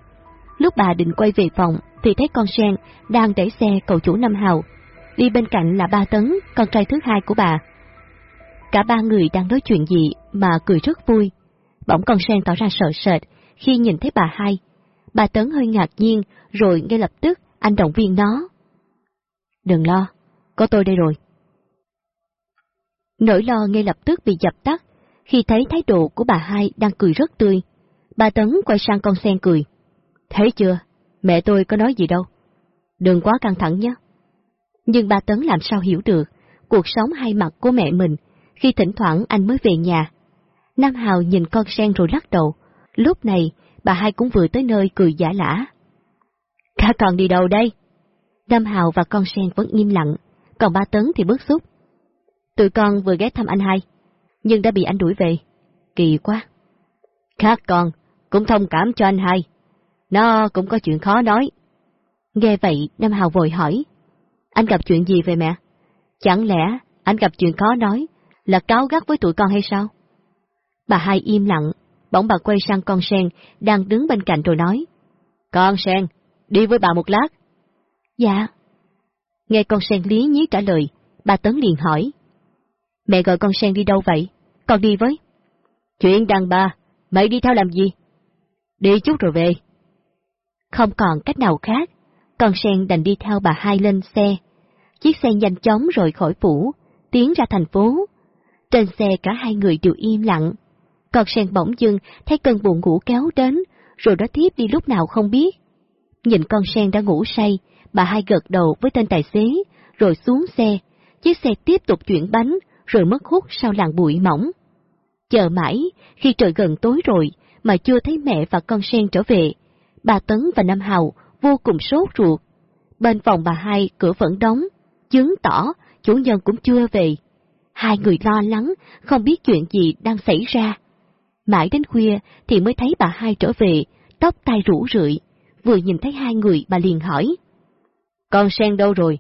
Lúc bà định quay về phòng thì thấy con sen đang đẩy xe cậu chủ Nam Hào. Đi bên cạnh là ba tấn, con trai thứ hai của bà. Cả ba người đang nói chuyện gì mà cười rất vui. Bỗng con sen tỏ ra sợ sệt khi nhìn thấy bà hai. Bà Tấn hơi ngạc nhiên rồi ngay lập tức anh động viên nó. Đừng lo, có tôi đây rồi. Nỗi lo ngay lập tức bị dập tắt khi thấy thái độ của bà hai đang cười rất tươi. Bà Tấn quay sang con sen cười. Thấy chưa, mẹ tôi có nói gì đâu. Đừng quá căng thẳng nhé. Nhưng bà Tấn làm sao hiểu được cuộc sống hai mặt của mẹ mình khi thỉnh thoảng anh mới về nhà. Nam Hào nhìn con sen rồi lắc đầu. Lúc này, bà hai cũng vừa tới nơi cười giả lả. Các con đi đâu đây? Nam Hào và con sen vẫn im lặng, còn ba Tấn thì bức xúc. Tụi con vừa ghé thăm anh hai, nhưng đã bị anh đuổi về. Kỳ quá. Các con cũng thông cảm cho anh hai. Nó cũng có chuyện khó nói. Nghe vậy, Nam Hào vội hỏi. Anh gặp chuyện gì về mẹ? Chẳng lẽ anh gặp chuyện khó nói là cáo gắt với tụi con hay sao? Bà hai im lặng, bỗng bà quay sang con sen đang đứng bên cạnh rồi nói. Con sen, đi với bà một lát. Dạ. Nghe con sen lý nhí trả lời, bà Tấn liền hỏi. Mẹ gọi con sen đi đâu vậy? Con đi với. Chuyện đàn bà, mày đi theo làm gì? Đi chút rồi về. Không còn cách nào khác, con sen đành đi theo bà hai lên xe. Chiếc xe nhanh chóng rời khỏi phủ, tiến ra thành phố. Trên xe cả hai người đều im lặng. Con sen bỗng dưng thấy cơn buồn ngủ kéo đến, rồi đó thiếp đi lúc nào không biết. Nhìn con sen đã ngủ say, bà hai gật đầu với tên tài xế, rồi xuống xe. Chiếc xe tiếp tục chuyển bánh, rồi mất hút sau làng bụi mỏng. Chờ mãi, khi trời gần tối rồi, mà chưa thấy mẹ và con sen trở về, bà Tấn và Nam Hào vô cùng sốt ruột. Bên phòng bà hai cửa vẫn đóng, chứng tỏ chủ nhân cũng chưa về. Hai người lo lắng, không biết chuyện gì đang xảy ra. Mãi đến khuya thì mới thấy bà hai trở về, tóc tai rủ rượi. Vừa nhìn thấy hai người bà liền hỏi. Con sen đâu rồi?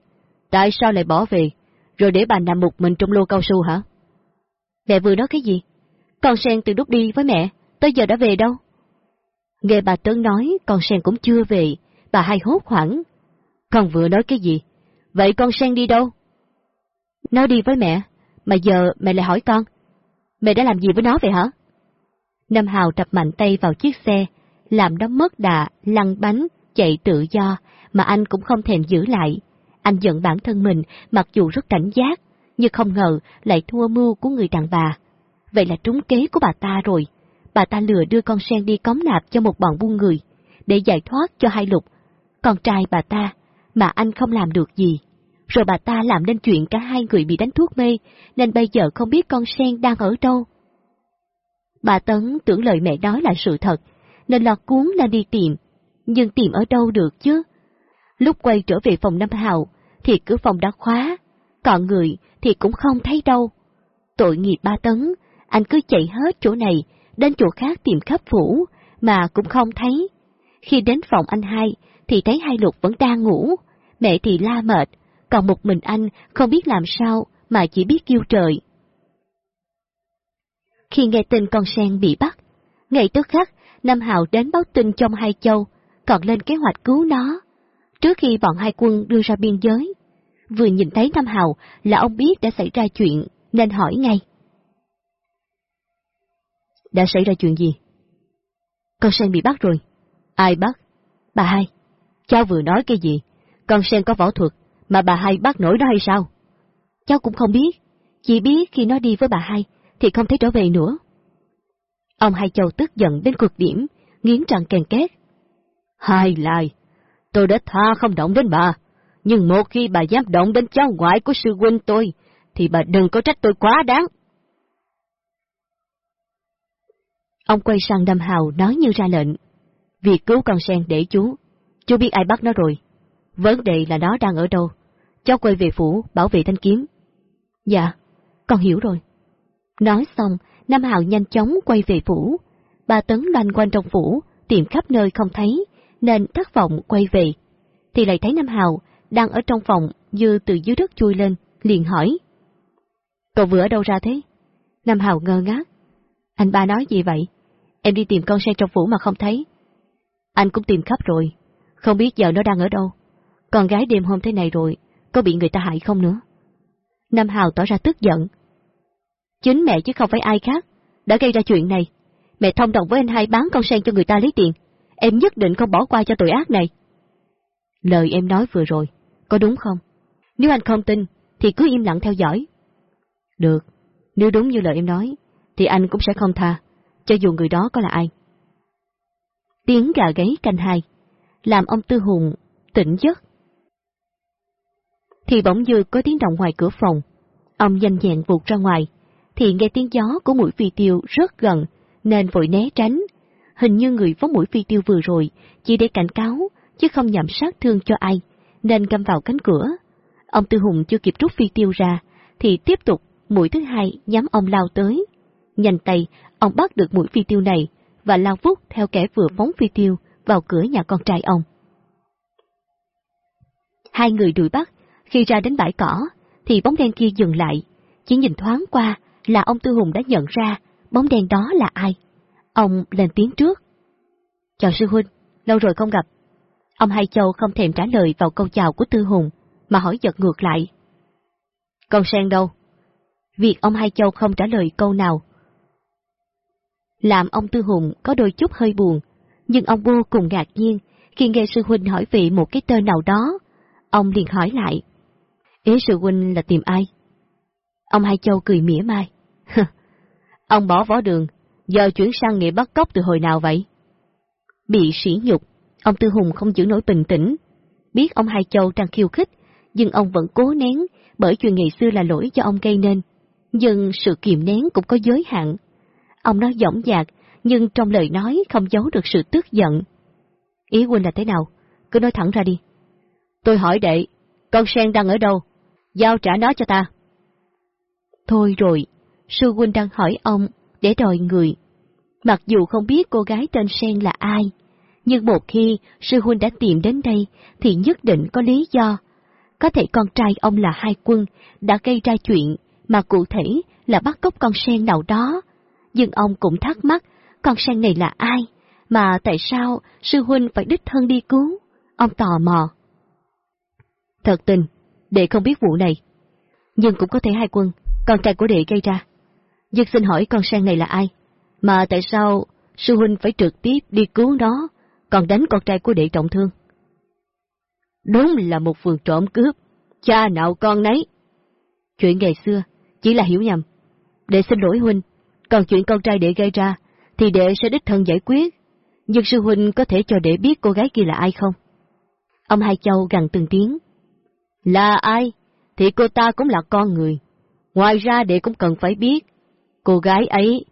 Tại sao lại bỏ về? Rồi để bà nằm một mình trong lô cao su hả? Mẹ vừa nói cái gì? Con sen từ lúc đi với mẹ, tới giờ đã về đâu? Nghe bà Tấn nói con sen cũng chưa về, bà hai hốt hoảng. Con vừa nói cái gì? Vậy con sen đi đâu? Nó đi với mẹ, mà giờ mẹ lại hỏi con. Mẹ đã làm gì với nó vậy hả? Nam Hào đập mạnh tay vào chiếc xe, làm nó mất đà, lăn bánh, chạy tự do, mà anh cũng không thèm giữ lại. Anh giận bản thân mình, mặc dù rất cảnh giác, nhưng không ngờ lại thua mưu của người đàn bà. Vậy là trúng kế của bà ta rồi. Bà ta lừa đưa con sen đi cống nạp cho một bọn buôn người, để giải thoát cho hai lục. Con trai bà ta, mà anh không làm được gì. Rồi bà ta làm nên chuyện cả hai người bị đánh thuốc mê, nên bây giờ không biết con sen đang ở đâu. Bà Tấn tưởng lời mẹ nói là sự thật, nên lọt cuốn lên đi tìm, nhưng tìm ở đâu được chứ? Lúc quay trở về phòng Nam Hào, thì cửa phòng đã khóa, còn người thì cũng không thấy đâu. Tội nghiệp ba Tấn, anh cứ chạy hết chỗ này, đến chỗ khác tìm khắp phủ, mà cũng không thấy. Khi đến phòng anh hai, thì thấy hai lục vẫn đang ngủ, mẹ thì la mệt, còn một mình anh không biết làm sao mà chỉ biết kêu trời. Khi nghe tin con sen bị bắt, ngày tức khắc, Nam Hào đến báo tin trong hai châu, còn lên kế hoạch cứu nó. Trước khi bọn hai quân đưa ra biên giới, vừa nhìn thấy Nam Hào là ông biết đã xảy ra chuyện, nên hỏi ngay. Đã xảy ra chuyện gì? Con sen bị bắt rồi. Ai bắt? Bà hai. Cháu vừa nói cái gì? Con sen có võ thuật, mà bà hai bắt nổi đó hay sao? cháu cũng không biết. Chỉ biết khi nó đi với bà hai, thì không thấy trở về nữa. Ông Hai Châu tức giận đến cực điểm, nghiến răng kèn két. Hai lại, tôi đã tha không động đến bà, nhưng một khi bà dám động đến cháu ngoại của sư huynh tôi, thì bà đừng có trách tôi quá đáng. Ông quay sang Đâm Hào nói như ra lệnh. Việc cứu con sen để chú, chú biết ai bắt nó rồi. Vấn đề là nó đang ở đâu. Cháu quay về phủ, bảo vệ thanh kiếm. Dạ, con hiểu rồi. Nói xong, Nam Hào nhanh chóng quay về phủ. Bà Tấn loanh quanh trong phủ, tìm khắp nơi không thấy, nên thất vọng quay về. Thì lại thấy Nam Hào đang ở trong phòng, như từ dưới đất chui lên, liền hỏi. Cậu vừa ở đâu ra thế? Nam Hào ngơ ngác. Anh ba nói gì vậy? Em đi tìm con sen trong phủ mà không thấy. Anh cũng tìm khắp rồi, không biết giờ nó đang ở đâu. Con gái đêm hôm thế này rồi, có bị người ta hại không nữa? Nam Hào tỏ ra tức giận. Chính mẹ chứ không phải ai khác, đã gây ra chuyện này. Mẹ thông đồng với anh hai bán con sen cho người ta lấy tiền. Em nhất định không bỏ qua cho tội ác này. Lời em nói vừa rồi, có đúng không? Nếu anh không tin, thì cứ im lặng theo dõi. Được, nếu đúng như lời em nói, thì anh cũng sẽ không tha, cho dù người đó có là ai. Tiếng gà gáy canh hai, làm ông Tư Hùng tỉnh giấc. Thì bỗng dư có tiếng động ngoài cửa phòng. Ông nhanh nhẹn vụt ra ngoài, thì nghe tiếng gió của mũi phi tiêu rất gần, nên vội né tránh. Hình như người phóng mũi phi tiêu vừa rồi chỉ để cảnh cáo, chứ không nhằm sát thương cho ai, nên găm vào cánh cửa. Ông Tư Hùng chưa kịp rút phi tiêu ra, thì tiếp tục mũi thứ hai nhắm ông lao tới. Nhanh tay, ông bắt được mũi phi tiêu này và lao vút theo kẻ vừa phóng phi tiêu vào cửa nhà con trai ông. Hai người đuổi bắt, khi ra đến bãi cỏ, thì bóng đen kia dừng lại, chỉ nhìn thoáng qua là ông Tư Hùng đã nhận ra bóng đen đó là ai. Ông lên tiếng trước. Chào sư huynh, lâu rồi không gặp. Ông Hai Châu không thèm trả lời vào câu chào của Tư Hùng, mà hỏi giật ngược lại. Con sen đâu? Việc ông Hai Châu không trả lời câu nào. Làm ông Tư Hùng có đôi chút hơi buồn, nhưng ông vô cùng ngạc nhiên khi nghe sư huynh hỏi về một cái tên nào đó. Ông liền hỏi lại. Ý sư huynh là tìm ai? Ông Hai Châu cười mỉa mai. *laughs* ông bỏ võ đường, giờ chuyển sang nghề bắt cóc từ hồi nào vậy? Bị sỉ nhục, ông Tư Hùng không giữ nổi bình tĩnh. Biết ông Hai Châu đang khiêu khích, nhưng ông vẫn cố nén bởi chuyện ngày xưa là lỗi cho ông gây nên. Nhưng sự kiềm nén cũng có giới hạn. Ông nói dõng dạc, nhưng trong lời nói không giấu được sự tức giận. Ý huynh là thế nào? Cứ nói thẳng ra đi. Tôi hỏi đệ, con sen đang ở đâu? Giao trả nó cho ta. Thôi rồi, sư huynh đang hỏi ông để đòi người. Mặc dù không biết cô gái tên Sen là ai, nhưng một khi sư huynh đã tìm đến đây thì nhất định có lý do. Có thể con trai ông là hai quân đã gây ra chuyện mà cụ thể là bắt cóc con sen nào đó. Nhưng ông cũng thắc mắc con sen này là ai, mà tại sao sư huynh phải đích thân đi cứu? Ông tò mò. Thật tình, đệ không biết vụ này. Nhưng cũng có thể hai quân con trai của đệ gây ra. Dực xin hỏi con sen này là ai? Mà tại sao sư huynh phải trực tiếp đi cứu nó, còn đánh con trai của đệ trọng thương? Đúng là một vườn trộm cướp, cha nào con nấy. Chuyện ngày xưa chỉ là hiểu nhầm. Đệ xin lỗi huynh, còn chuyện con trai đệ gây ra thì đệ sẽ đích thân giải quyết. Nhưng sư huynh có thể cho đệ biết cô gái kia là ai không? Ông Hai Châu gằn từng tiếng. Là ai? Thì cô ta cũng là con người. Ngoài ra đệ cũng cần phải biết, cô gái ấy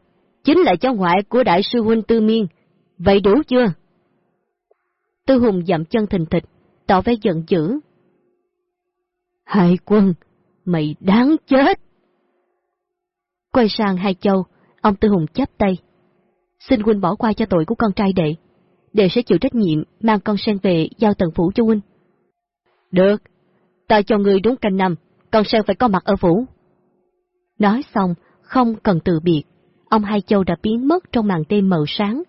chính là cháu ngoại của đại sư huynh Tư Miên. Vậy đủ chưa? Tư Hùng dậm chân thình thịch, tỏ vẻ giận dữ. Hai quân, mày đáng chết! Quay sang hai châu, ông Tư Hùng chắp tay. Xin huynh bỏ qua cho tội của con trai đệ. Đệ sẽ chịu trách nhiệm mang con sen về giao tần phủ cho huynh. Được, ta cho người đúng canh năm, con sen phải có mặt ở phủ. Nói xong, không cần từ biệt, ông Hai Châu đã biến mất trong màn đêm mờ sáng.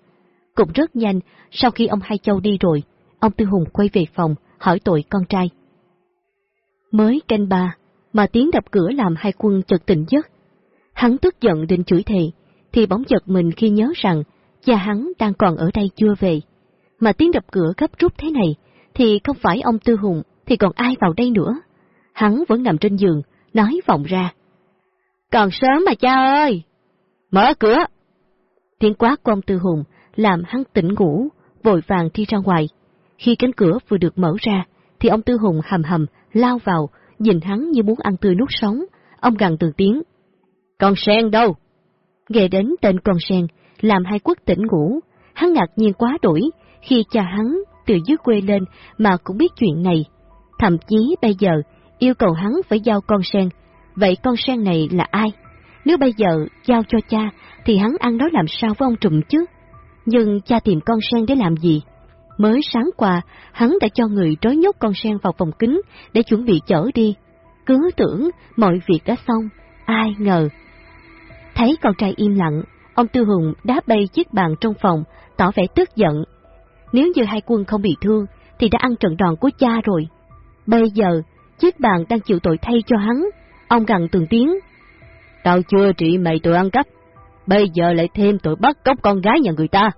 Cũng rất nhanh, sau khi ông Hai Châu đi rồi, ông Tư Hùng quay về phòng, hỏi tội con trai. Mới canh ba, mà tiếng đập cửa làm hai quân chợt tỉnh giấc. Hắn tức giận định chửi thề, thì bỗng giật mình khi nhớ rằng cha hắn đang còn ở đây chưa về. Mà tiếng đập cửa gấp rút thế này, thì không phải ông Tư Hùng, thì còn ai vào đây nữa. Hắn vẫn nằm trên giường, nói vọng ra. Còn sớm mà cha ơi! Mở cửa! Tiếng quát của ông Tư Hùng làm hắn tỉnh ngủ, vội vàng đi ra ngoài. Khi cánh cửa vừa được mở ra, thì ông Tư Hùng hầm hầm, lao vào, nhìn hắn như muốn ăn tươi nuốt sống. Ông gằn từ tiếng. Con sen đâu? Nghe đến tên con sen, làm hai quốc tỉnh ngủ, hắn ngạc nhiên quá đổi khi cha hắn từ dưới quê lên mà cũng biết chuyện này. Thậm chí bây giờ yêu cầu hắn phải giao con sen, vậy con sen này là ai? Nếu bây giờ giao cho cha thì hắn ăn nói làm sao với ông Trùm chứ? Nhưng cha tìm con sen để làm gì? Mới sáng qua, hắn đã cho người trói nhốt con sen vào phòng kính để chuẩn bị chở đi. Cứ tưởng mọi việc đã xong, ai ngờ. Thấy con trai im lặng, ông Tư Hùng đá bay chiếc bàn trong phòng, tỏ vẻ tức giận. Nếu như hai quân không bị thương, thì đã ăn trận đòn của cha rồi. Bây giờ, chiếc bàn đang chịu tội thay cho hắn. Ông gằn từng tiếng. Tao chưa trị mày tội ăn cắp, bây giờ lại thêm tội bắt cóc con gái nhà người ta.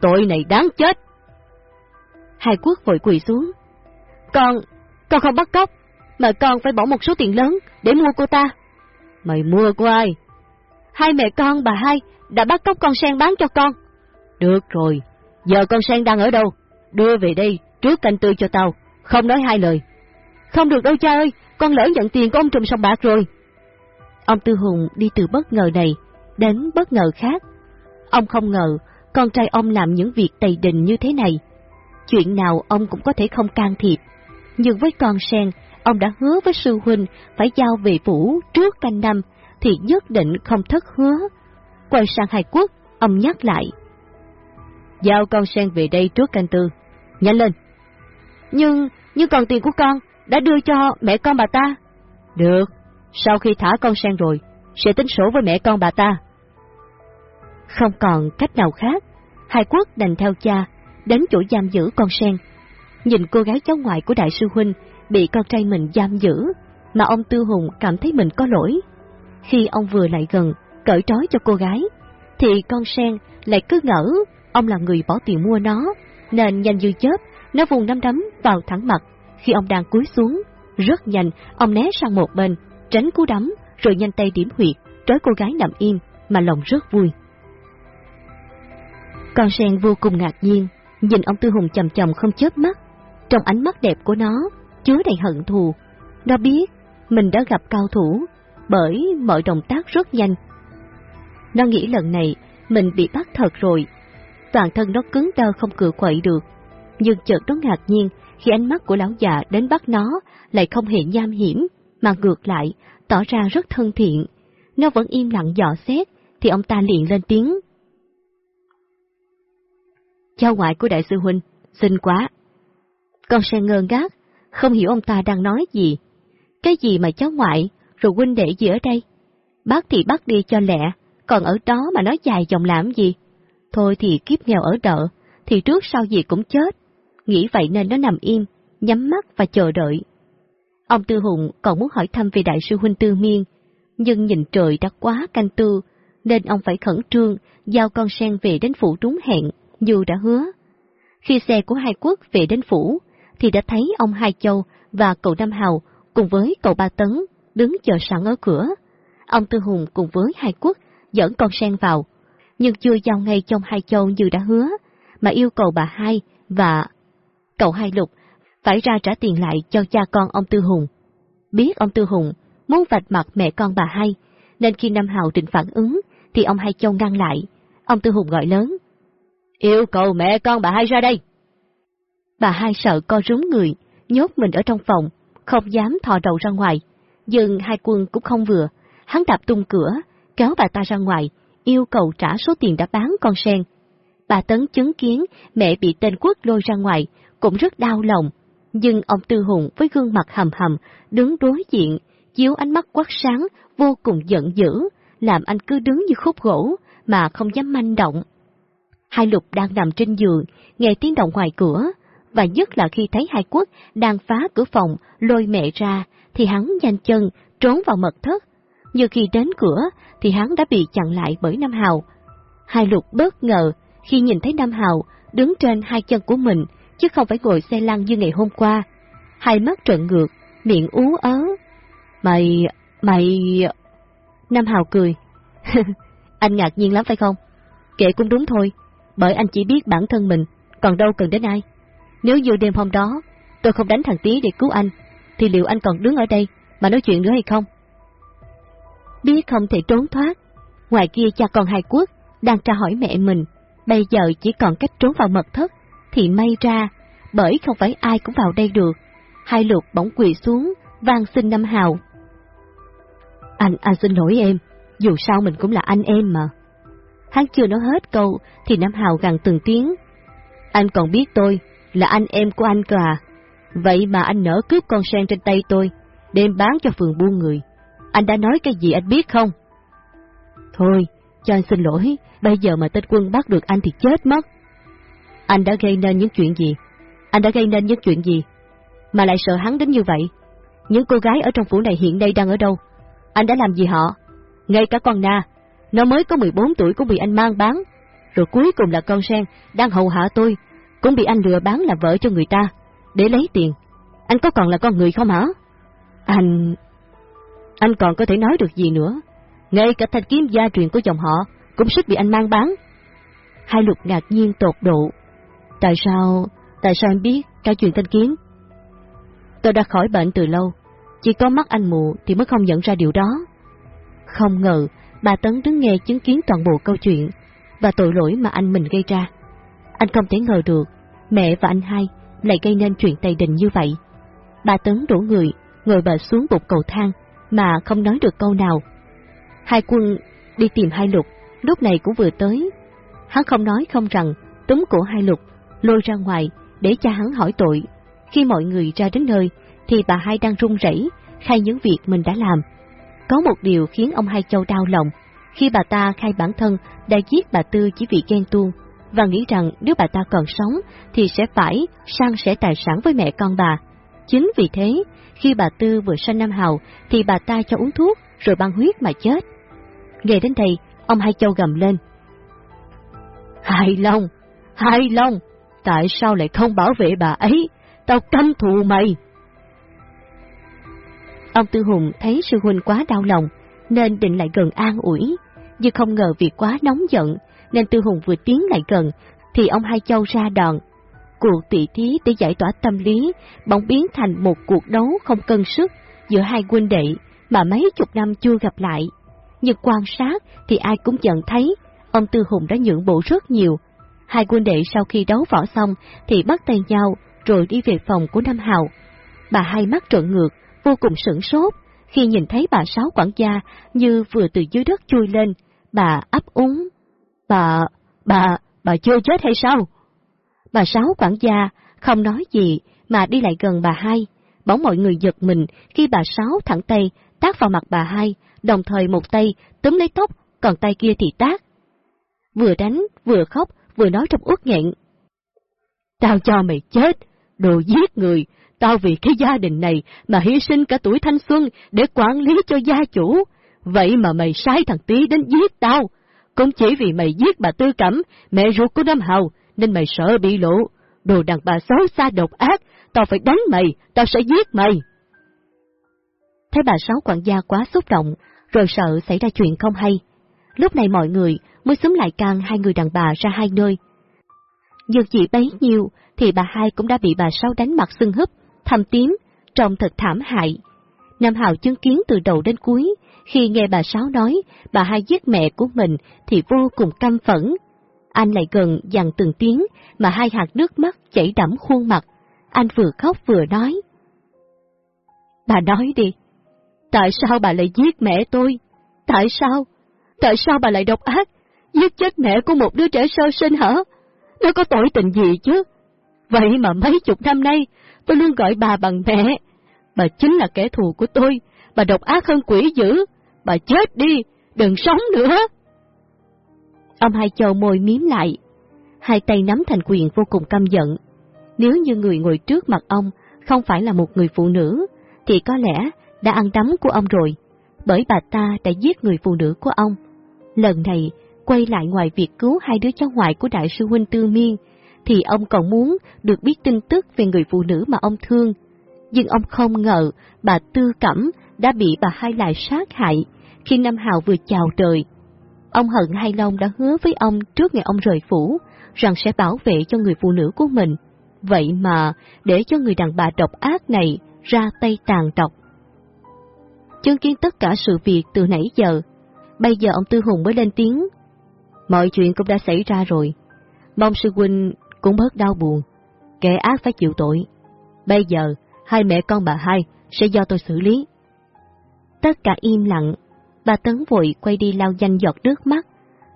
Tội này đáng chết. Hai quốc vội quỳ xuống. Con, con không bắt cóc, mà con phải bỏ một số tiền lớn để mua cô ta. Mày mua của ai? Hai mẹ con bà hai đã bắt cóc con sen bán cho con. Được rồi, giờ con sen đang ở đâu? Đưa về đây, trước canh tư cho tao, không nói hai lời. Không được đâu cha ơi, con lỡ nhận tiền của ông trùm sòng bạc rồi. Ông Tư Hùng đi từ bất ngờ này đến bất ngờ khác. Ông không ngờ con trai ông làm những việc tày đình như thế này. Chuyện nào ông cũng có thể không can thiệp. Nhưng với con sen, ông đã hứa với sư huynh phải giao về phủ trước canh năm, thì nhất định không thất hứa. Quay sang Hải Quốc, ông nhắc lại. Giao con sen về đây trước canh tư. Nhanh lên! Nhưng, nhưng còn tiền của con đã đưa cho mẹ con bà ta. Được, sau khi thả con sen rồi, sẽ tính sổ với mẹ con bà ta. Không còn cách nào khác, hai Quốc đành theo cha, đến chỗ giam giữ con sen. Nhìn cô gái cháu ngoại của đại sư huynh bị con trai mình giam giữ, mà ông Tư Hùng cảm thấy mình có lỗi. Khi ông vừa lại gần, cởi trói cho cô gái, thì con sen lại cứ ngỡ ông là người bỏ tiền mua nó, nên nhanh như chớp, nó vùng nắm đấm vào thẳng mặt khi ông đang cúi xuống. Rất nhanh, ông né sang một bên, tránh cú đấm, rồi nhanh tay điểm huyệt, trói cô gái nằm im, mà lòng rất vui. Con sen vô cùng ngạc nhiên, nhìn ông Tư Hùng chầm chầm không chớp mắt. Trong ánh mắt đẹp của nó, chứa đầy hận thù. Nó biết mình đã gặp cao thủ, bởi mọi động tác rất nhanh. Nó nghĩ lần này mình bị bắt thật rồi. Toàn thân nó cứng đơ không cựa quậy được. Nhưng chợt nó ngạc nhiên khi ánh mắt của lão già đến bắt nó lại không hề nham hiểm, mà ngược lại, tỏ ra rất thân thiện. Nó vẫn im lặng dò xét, thì ông ta liền lên tiếng. Cháu ngoại của đại sư huynh, xinh quá. Con sen ngơ ngác, không hiểu ông ta đang nói gì. Cái gì mà cháu ngoại, rồi huynh đệ gì ở đây? Bác thì bắt đi cho lẹ, còn ở đó mà nói dài dòng làm gì? Thôi thì kiếp nghèo ở đợ, thì trước sau gì cũng chết. Nghĩ vậy nên nó nằm im, nhắm mắt và chờ đợi. Ông Tư Hùng còn muốn hỏi thăm về đại sư huynh Tư Miên, nhưng nhìn trời đã quá canh tư, nên ông phải khẩn trương giao con sen về đến phủ đúng hẹn dù đã hứa. Khi xe của hai quốc về đến phủ, thì đã thấy ông Hai Châu và cậu Nam Hào cùng với cậu Ba Tấn đứng chờ sẵn ở cửa. Ông Tư Hùng cùng với hai quốc dẫn con sen vào, nhưng chưa giao ngay trong Hai Châu như đã hứa, mà yêu cầu bà Hai và cậu Hai Lục phải ra trả tiền lại cho cha con ông Tư Hùng. Biết ông Tư Hùng muốn vạch mặt mẹ con bà Hai, nên khi Nam Hào định phản ứng, thì ông Hai Châu ngăn lại. Ông Tư Hùng gọi lớn. Yêu cầu mẹ con bà hai ra đây. Bà hai sợ co rúm người, nhốt mình ở trong phòng, không dám thò đầu ra ngoài. Nhưng hai quân cũng không vừa, hắn đạp tung cửa, kéo bà ta ra ngoài, yêu cầu trả số tiền đã bán con sen. Bà Tấn chứng kiến mẹ bị tên quốc lôi ra ngoài, cũng rất đau lòng. Nhưng ông Tư Hùng với gương mặt hầm hầm, đứng đối diện, chiếu ánh mắt quát sáng, vô cùng giận dữ, làm anh cứ đứng như khúc gỗ, mà không dám manh động. Hai lục đang nằm trên giường, nghe tiếng động ngoài cửa, và nhất là khi thấy hai quốc đang phá cửa phòng, lôi mẹ ra, thì hắn nhanh chân, trốn vào mật thất. Nhưng khi đến cửa, thì hắn đã bị chặn lại bởi Nam Hào. Hai lục bất ngờ khi nhìn thấy Nam Hào đứng trên hai chân của mình, chứ không phải ngồi xe lăn như ngày hôm qua. Hai mắt trợn ngược, miệng ú ớ. Mày, Mày... Nam Hào cười. *laughs* anh ngạc nhiên lắm phải không? Kệ cũng đúng thôi, bởi anh chỉ biết bản thân mình, còn đâu cần đến ai. Nếu như đêm hôm đó, tôi không đánh thằng Tý để cứu anh, thì liệu anh còn đứng ở đây mà nói chuyện nữa hay không? Biết không thể trốn thoát, ngoài kia cha con hai quốc đang tra hỏi mẹ mình, bây giờ chỉ còn cách trốn vào mật thất, thì may ra, bởi không phải ai cũng vào đây được. Hai lục bỗng quỳ xuống, van xin Nam Hào. Anh, anh xin lỗi em, dù sao mình cũng là anh em mà. Hắn chưa nói hết câu, thì Nam Hào gằn từng tiếng. Anh còn biết tôi, là anh em của anh cơ à? Vậy mà anh nỡ cướp con sen trên tay tôi, đem bán cho phường buôn người. Anh đã nói cái gì anh biết không? Thôi, cho anh xin lỗi, bây giờ mà tên quân bắt được anh thì chết mất. Anh đã gây nên những chuyện gì? Anh đã gây nên những chuyện gì? Mà lại sợ hắn đến như vậy? Những cô gái ở trong phủ này hiện nay đang ở đâu? Anh đã làm gì họ? Ngay cả con Na, nó mới có 14 tuổi cũng bị anh mang bán. Rồi cuối cùng là con sen, đang hầu hạ tôi, cũng bị anh lừa bán làm vợ cho người ta, để lấy tiền. Anh có còn là con người không hả? Anh... Anh còn có thể nói được gì nữa? Ngay cả thanh kiếm gia truyền của dòng họ cũng suýt bị anh mang bán. Hai lục ngạc nhiên tột độ. Tại sao, tại sao em biết cả chuyện thanh kiến Tôi đã khỏi bệnh từ lâu, chỉ có mắt anh mù thì mới không nhận ra điều đó. Không ngờ, bà Tấn đứng nghe chứng kiến toàn bộ câu chuyện và tội lỗi mà anh mình gây ra. Anh không thể ngờ được, mẹ và anh hai lại gây nên chuyện tày đình như vậy. Bà Tấn đổ người, ngồi bờ xuống bục cầu thang, mà không nói được câu nào. Hai quân đi tìm hai lục, lúc này cũng vừa tới. Hắn không nói không rằng, túm cổ hai lục, lôi ra ngoài để cha hắn hỏi tội. Khi mọi người ra đến nơi, thì bà hai đang run rẩy khai những việc mình đã làm. Có một điều khiến ông Hai Châu đau lòng, khi bà ta khai bản thân đã giết bà Tư chỉ vì ghen tuông, và nghĩ rằng nếu bà ta còn sống thì sẽ phải sang sẻ tài sản với mẹ con bà. Chính vì thế, khi bà Tư vừa sanh Nam Hào thì bà ta cho uống thuốc rồi băng huyết mà chết. Nghe đến đây, ông Hai Châu gầm lên. Hai Long, Hai Long, tại sao lại không bảo vệ bà ấy? Tao căm thù mày! Ông Tư Hùng thấy sư huynh quá đau lòng, nên định lại gần an ủi, nhưng không ngờ việc quá nóng giận, nên Tư Hùng vừa tiến lại gần, thì ông Hai Châu ra đòn. Cuộc tỷ thí để giải tỏa tâm lý bỗng biến thành một cuộc đấu không cân sức giữa hai huynh đệ mà mấy chục năm chưa gặp lại. Nhưng quan sát thì ai cũng nhận thấy ông Tư Hùng đã nhượng bộ rất nhiều. Hai quân đệ sau khi đấu võ xong thì bắt tay nhau rồi đi về phòng của Nam Hào. Bà hai mắt trợn ngược, vô cùng sửng sốt khi nhìn thấy bà Sáu quản gia như vừa từ dưới đất chui lên, bà ấp úng. Bà, bà, bà chưa chết hay sao? Bà Sáu quản gia không nói gì mà đi lại gần bà hai. Bỗng mọi người giật mình khi bà Sáu thẳng tay tác vào mặt bà hai, đồng thời một tay túm lấy tóc, còn tay kia thì tác. Vừa đánh, vừa khóc, vừa nói trong uất nghẹn. Tao cho mày chết, đồ giết người, tao vì cái gia đình này mà hy sinh cả tuổi thanh xuân để quản lý cho gia chủ. Vậy mà mày sai thằng Tí đến giết tao, cũng chỉ vì mày giết bà Tư Cẩm, mẹ ruột của Nam Hào, nên mày sợ bị lộ. Đồ đàn bà xấu xa độc ác, tao phải đánh mày, tao sẽ giết mày. Thấy bà Sáu quản gia quá xúc động, rồi sợ xảy ra chuyện không hay. Lúc này mọi người mới xúm lại can hai người đàn bà ra hai nơi. Dược chỉ bấy nhiêu thì bà hai cũng đã bị bà Sáu đánh mặt sưng húp, thầm tím, trông thật thảm hại. Nam Hào chứng kiến từ đầu đến cuối, khi nghe bà Sáu nói bà hai giết mẹ của mình thì vô cùng căm phẫn. Anh lại gần dằn từng tiếng mà hai hạt nước mắt chảy đẫm khuôn mặt. Anh vừa khóc vừa nói. Bà nói đi, tại sao bà lại giết mẹ tôi? Tại sao? Tại sao bà lại độc ác, giết chết mẹ của một đứa trẻ sơ sinh hả? Nó có tội tình gì chứ? Vậy mà mấy chục năm nay, tôi luôn gọi bà bằng mẹ. Bà chính là kẻ thù của tôi, bà độc ác hơn quỷ dữ. Bà chết đi, đừng sống nữa. Ông hai châu môi miếm lại, hai tay nắm thành quyền vô cùng căm giận. Nếu như người ngồi trước mặt ông không phải là một người phụ nữ, thì có lẽ đã ăn đấm của ông rồi, bởi bà ta đã giết người phụ nữ của ông. Lần này, quay lại ngoài việc cứu hai đứa cháu ngoại của đại sư huynh Tư Miên, thì ông còn muốn được biết tin tức về người phụ nữ mà ông thương. Nhưng ông không ngờ bà Tư Cẩm đã bị bà hai lại sát hại khi Nam Hào vừa chào đời. Ông Hận Hai Long đã hứa với ông trước ngày ông rời phủ rằng sẽ bảo vệ cho người phụ nữ của mình. Vậy mà để cho người đàn bà độc ác này ra tay tàn độc. Chứng kiến tất cả sự việc từ nãy giờ, bây giờ ông Tư Hùng mới lên tiếng. Mọi chuyện cũng đã xảy ra rồi, mong sư huynh cũng bớt đau buồn, kẻ ác phải chịu tội. Bây giờ, hai mẹ con bà hai sẽ do tôi xử lý. Tất cả im lặng, bà Tấn vội quay đi lau danh giọt nước mắt,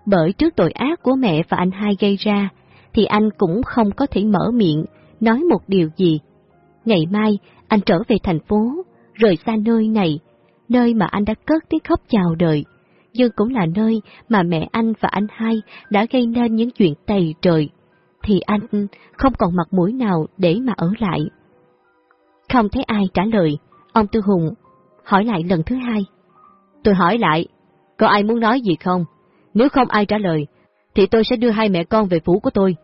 bởi trước tội ác của mẹ và anh hai gây ra, thì anh cũng không có thể mở miệng, nói một điều gì. Ngày mai, anh trở về thành phố, rời xa nơi này, nơi mà anh đã cất tiếng khóc chào đời, nhưng cũng là nơi mà mẹ anh và anh hai đã gây nên những chuyện tày trời, thì anh không còn mặt mũi nào để mà ở lại. Không thấy ai trả lời, ông Tư Hùng hỏi lại lần thứ hai. Tôi hỏi lại, có ai muốn nói gì không? Nếu không ai trả lời, thì tôi sẽ đưa hai mẹ con về phủ của tôi.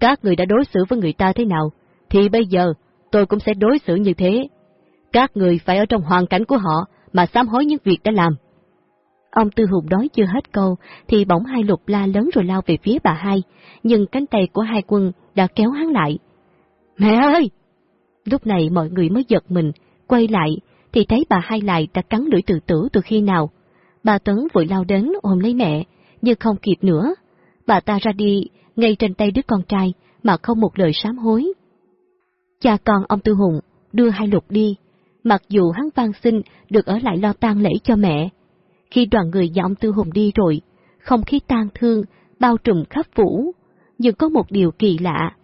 Các người đã đối xử với người ta thế nào, thì bây giờ tôi cũng sẽ đối xử như thế. Các người phải ở trong hoàn cảnh của họ mà sám hối những việc đã làm. Ông Tư Hùng nói chưa hết câu, thì bỗng hai lục la lớn rồi lao về phía bà hai, nhưng cánh tay của hai quân đã kéo hắn lại. Mẹ ơi! Lúc này mọi người mới giật mình, quay lại, thì thấy bà hai lại đã cắn lưỡi tự tử từ khi nào. Bà Tấn vội lao đến ôm lấy mẹ, nhưng không kịp nữa. Bà ta ra đi, ngay trên tay đứa con trai, mà không một lời sám hối. Cha con ông Tư Hùng đưa hai lục đi, mặc dù hắn van xin được ở lại lo tang lễ cho mẹ. Khi đoàn người nhà ông Tư Hùng đi rồi, không khí tang thương, bao trùm khắp vũ, nhưng có một điều kỳ lạ,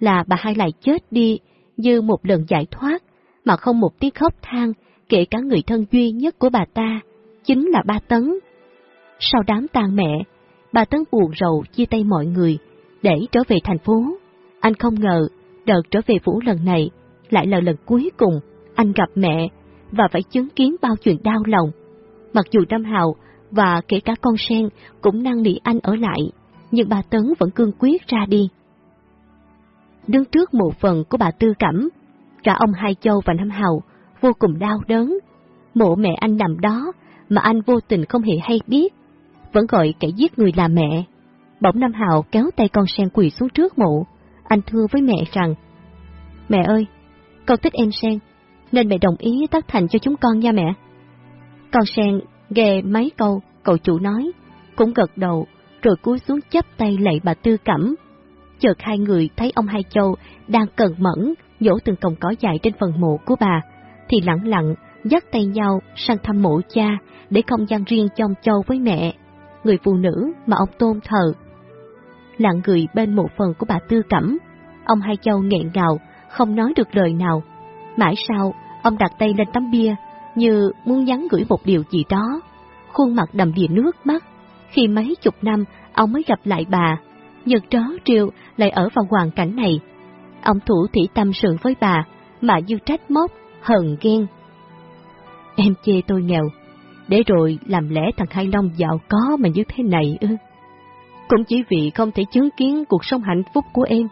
là bà hai lại chết đi như một lần giải thoát, mà không một tiếng khóc than, kể cả người thân duy nhất của bà ta, chính là ba Tấn. Sau đám tang mẹ, bà Tấn buồn rầu chia tay mọi người, để trở về thành phố. Anh không ngờ, đợt trở về vũ lần này, lại là lần cuối cùng anh gặp mẹ, và phải chứng kiến bao chuyện đau lòng. Mặc dù Nam Hào và kể cả con sen cũng năng nỉ anh ở lại, nhưng bà Tấn vẫn cương quyết ra đi. Đứng trước mộ phần của bà Tư Cẩm, cả ông Hai Châu và Nam Hào vô cùng đau đớn. Mộ mẹ anh nằm đó mà anh vô tình không hề hay biết, vẫn gọi kẻ giết người là mẹ. Bỗng Nam Hào kéo tay con sen quỳ xuống trước mộ, anh thưa với mẹ rằng, Mẹ ơi, con thích em sen, nên mẹ đồng ý tác thành cho chúng con nha mẹ. Con sen ghề mấy câu cậu chủ nói, cũng gật đầu, rồi cúi xuống chấp tay lạy bà Tư Cẩm. Chợt hai người thấy ông Hai Châu đang cần mẫn nhổ từng cọng cỏ dài trên phần mộ của bà, thì lặng lặng dắt tay nhau sang thăm mộ cha để không gian riêng trong Châu với mẹ, người phụ nữ mà ông tôn thờ. Lặng người bên mộ phần của bà Tư Cẩm, ông Hai Châu nghẹn ngào, không nói được lời nào. Mãi sau, ông đặt tay lên tấm bia, như muốn nhắn gửi một điều gì đó. Khuôn mặt đầm đìa nước mắt, khi mấy chục năm ông mới gặp lại bà, nhật tró triều lại ở vào hoàn cảnh này. Ông thủ thủy tâm sự với bà, mà như trách móc, hờn ghen. Em chê tôi nghèo, để rồi làm lẽ thằng Hai Long giàu có mà như thế này ư. Cũng chỉ vì không thể chứng kiến cuộc sống hạnh phúc của em.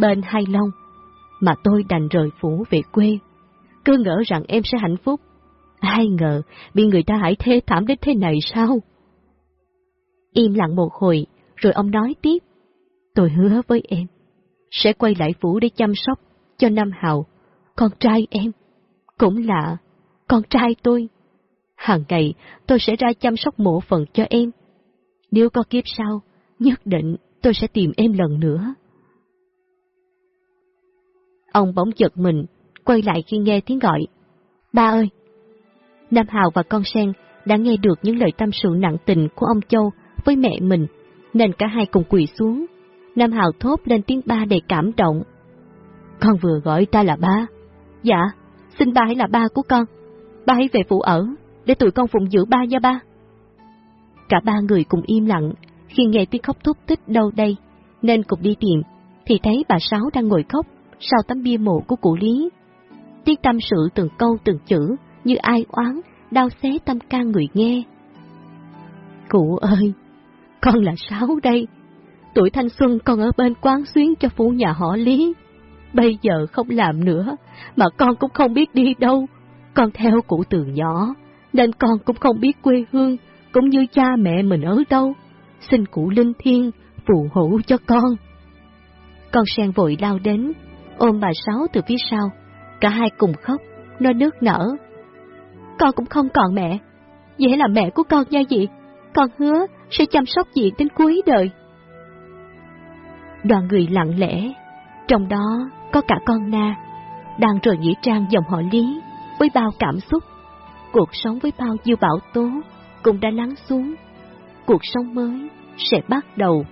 Bên Hai Long, mà tôi đành rời phủ về quê. Cứ ngỡ rằng em sẽ hạnh phúc. Ai ngờ, bị người ta hại thê thảm đến thế này sao? Im lặng một hồi, rồi ông nói tiếp. Tôi hứa với em, sẽ quay lại phủ để chăm sóc cho Nam Hào, con trai em. Cũng là con trai tôi. Hàng ngày tôi sẽ ra chăm sóc mộ phần cho em. Nếu có kiếp sau, nhất định tôi sẽ tìm em lần nữa. Ông bỗng giật mình, quay lại khi nghe tiếng gọi. Ba ơi! Nam Hào và con sen đã nghe được những lời tâm sự nặng tình của ông Châu với mẹ mình, nên cả hai cùng quỳ xuống. Nam Hào thốt lên tiếng ba đầy cảm động. Con vừa gọi ta là ba. Dạ, xin ba hãy là ba của con. Ba hãy về phụ ở, để tụi con phụng giữ ba nha ba. Cả ba người cùng im lặng, khi nghe tiếng khóc thúc tích đâu đây, nên cùng đi tìm, thì thấy bà Sáu đang ngồi khóc sau tấm bia mộ của cụ Lý. Tiếng tâm sự từng câu từng chữ như ai oán, đau xé tâm can người nghe. Cụ ơi, con là Sáu đây. Tuổi thanh xuân con ở bên quán xuyến cho phủ nhà họ Lý. Bây giờ không làm nữa, mà con cũng không biết đi đâu. Con theo cụ từ nhỏ, nên con cũng không biết quê hương, cũng như cha mẹ mình ở đâu. Xin cụ Linh Thiên phù hộ cho con. Con sen vội lao đến, ôm bà Sáu từ phía sau. Cả hai cùng khóc, nó nước nở. Con cũng không còn mẹ. vậy là mẹ của con nha dị. Con hứa sẽ chăm sóc dị đến cuối đời. Đoàn người lặng lẽ, trong đó có cả con Na, đang rồi nghĩa trang dòng họ Lý với bao cảm xúc. Cuộc sống với bao dư bão tố cũng đã lắng xuống. Cuộc sống mới sẽ bắt đầu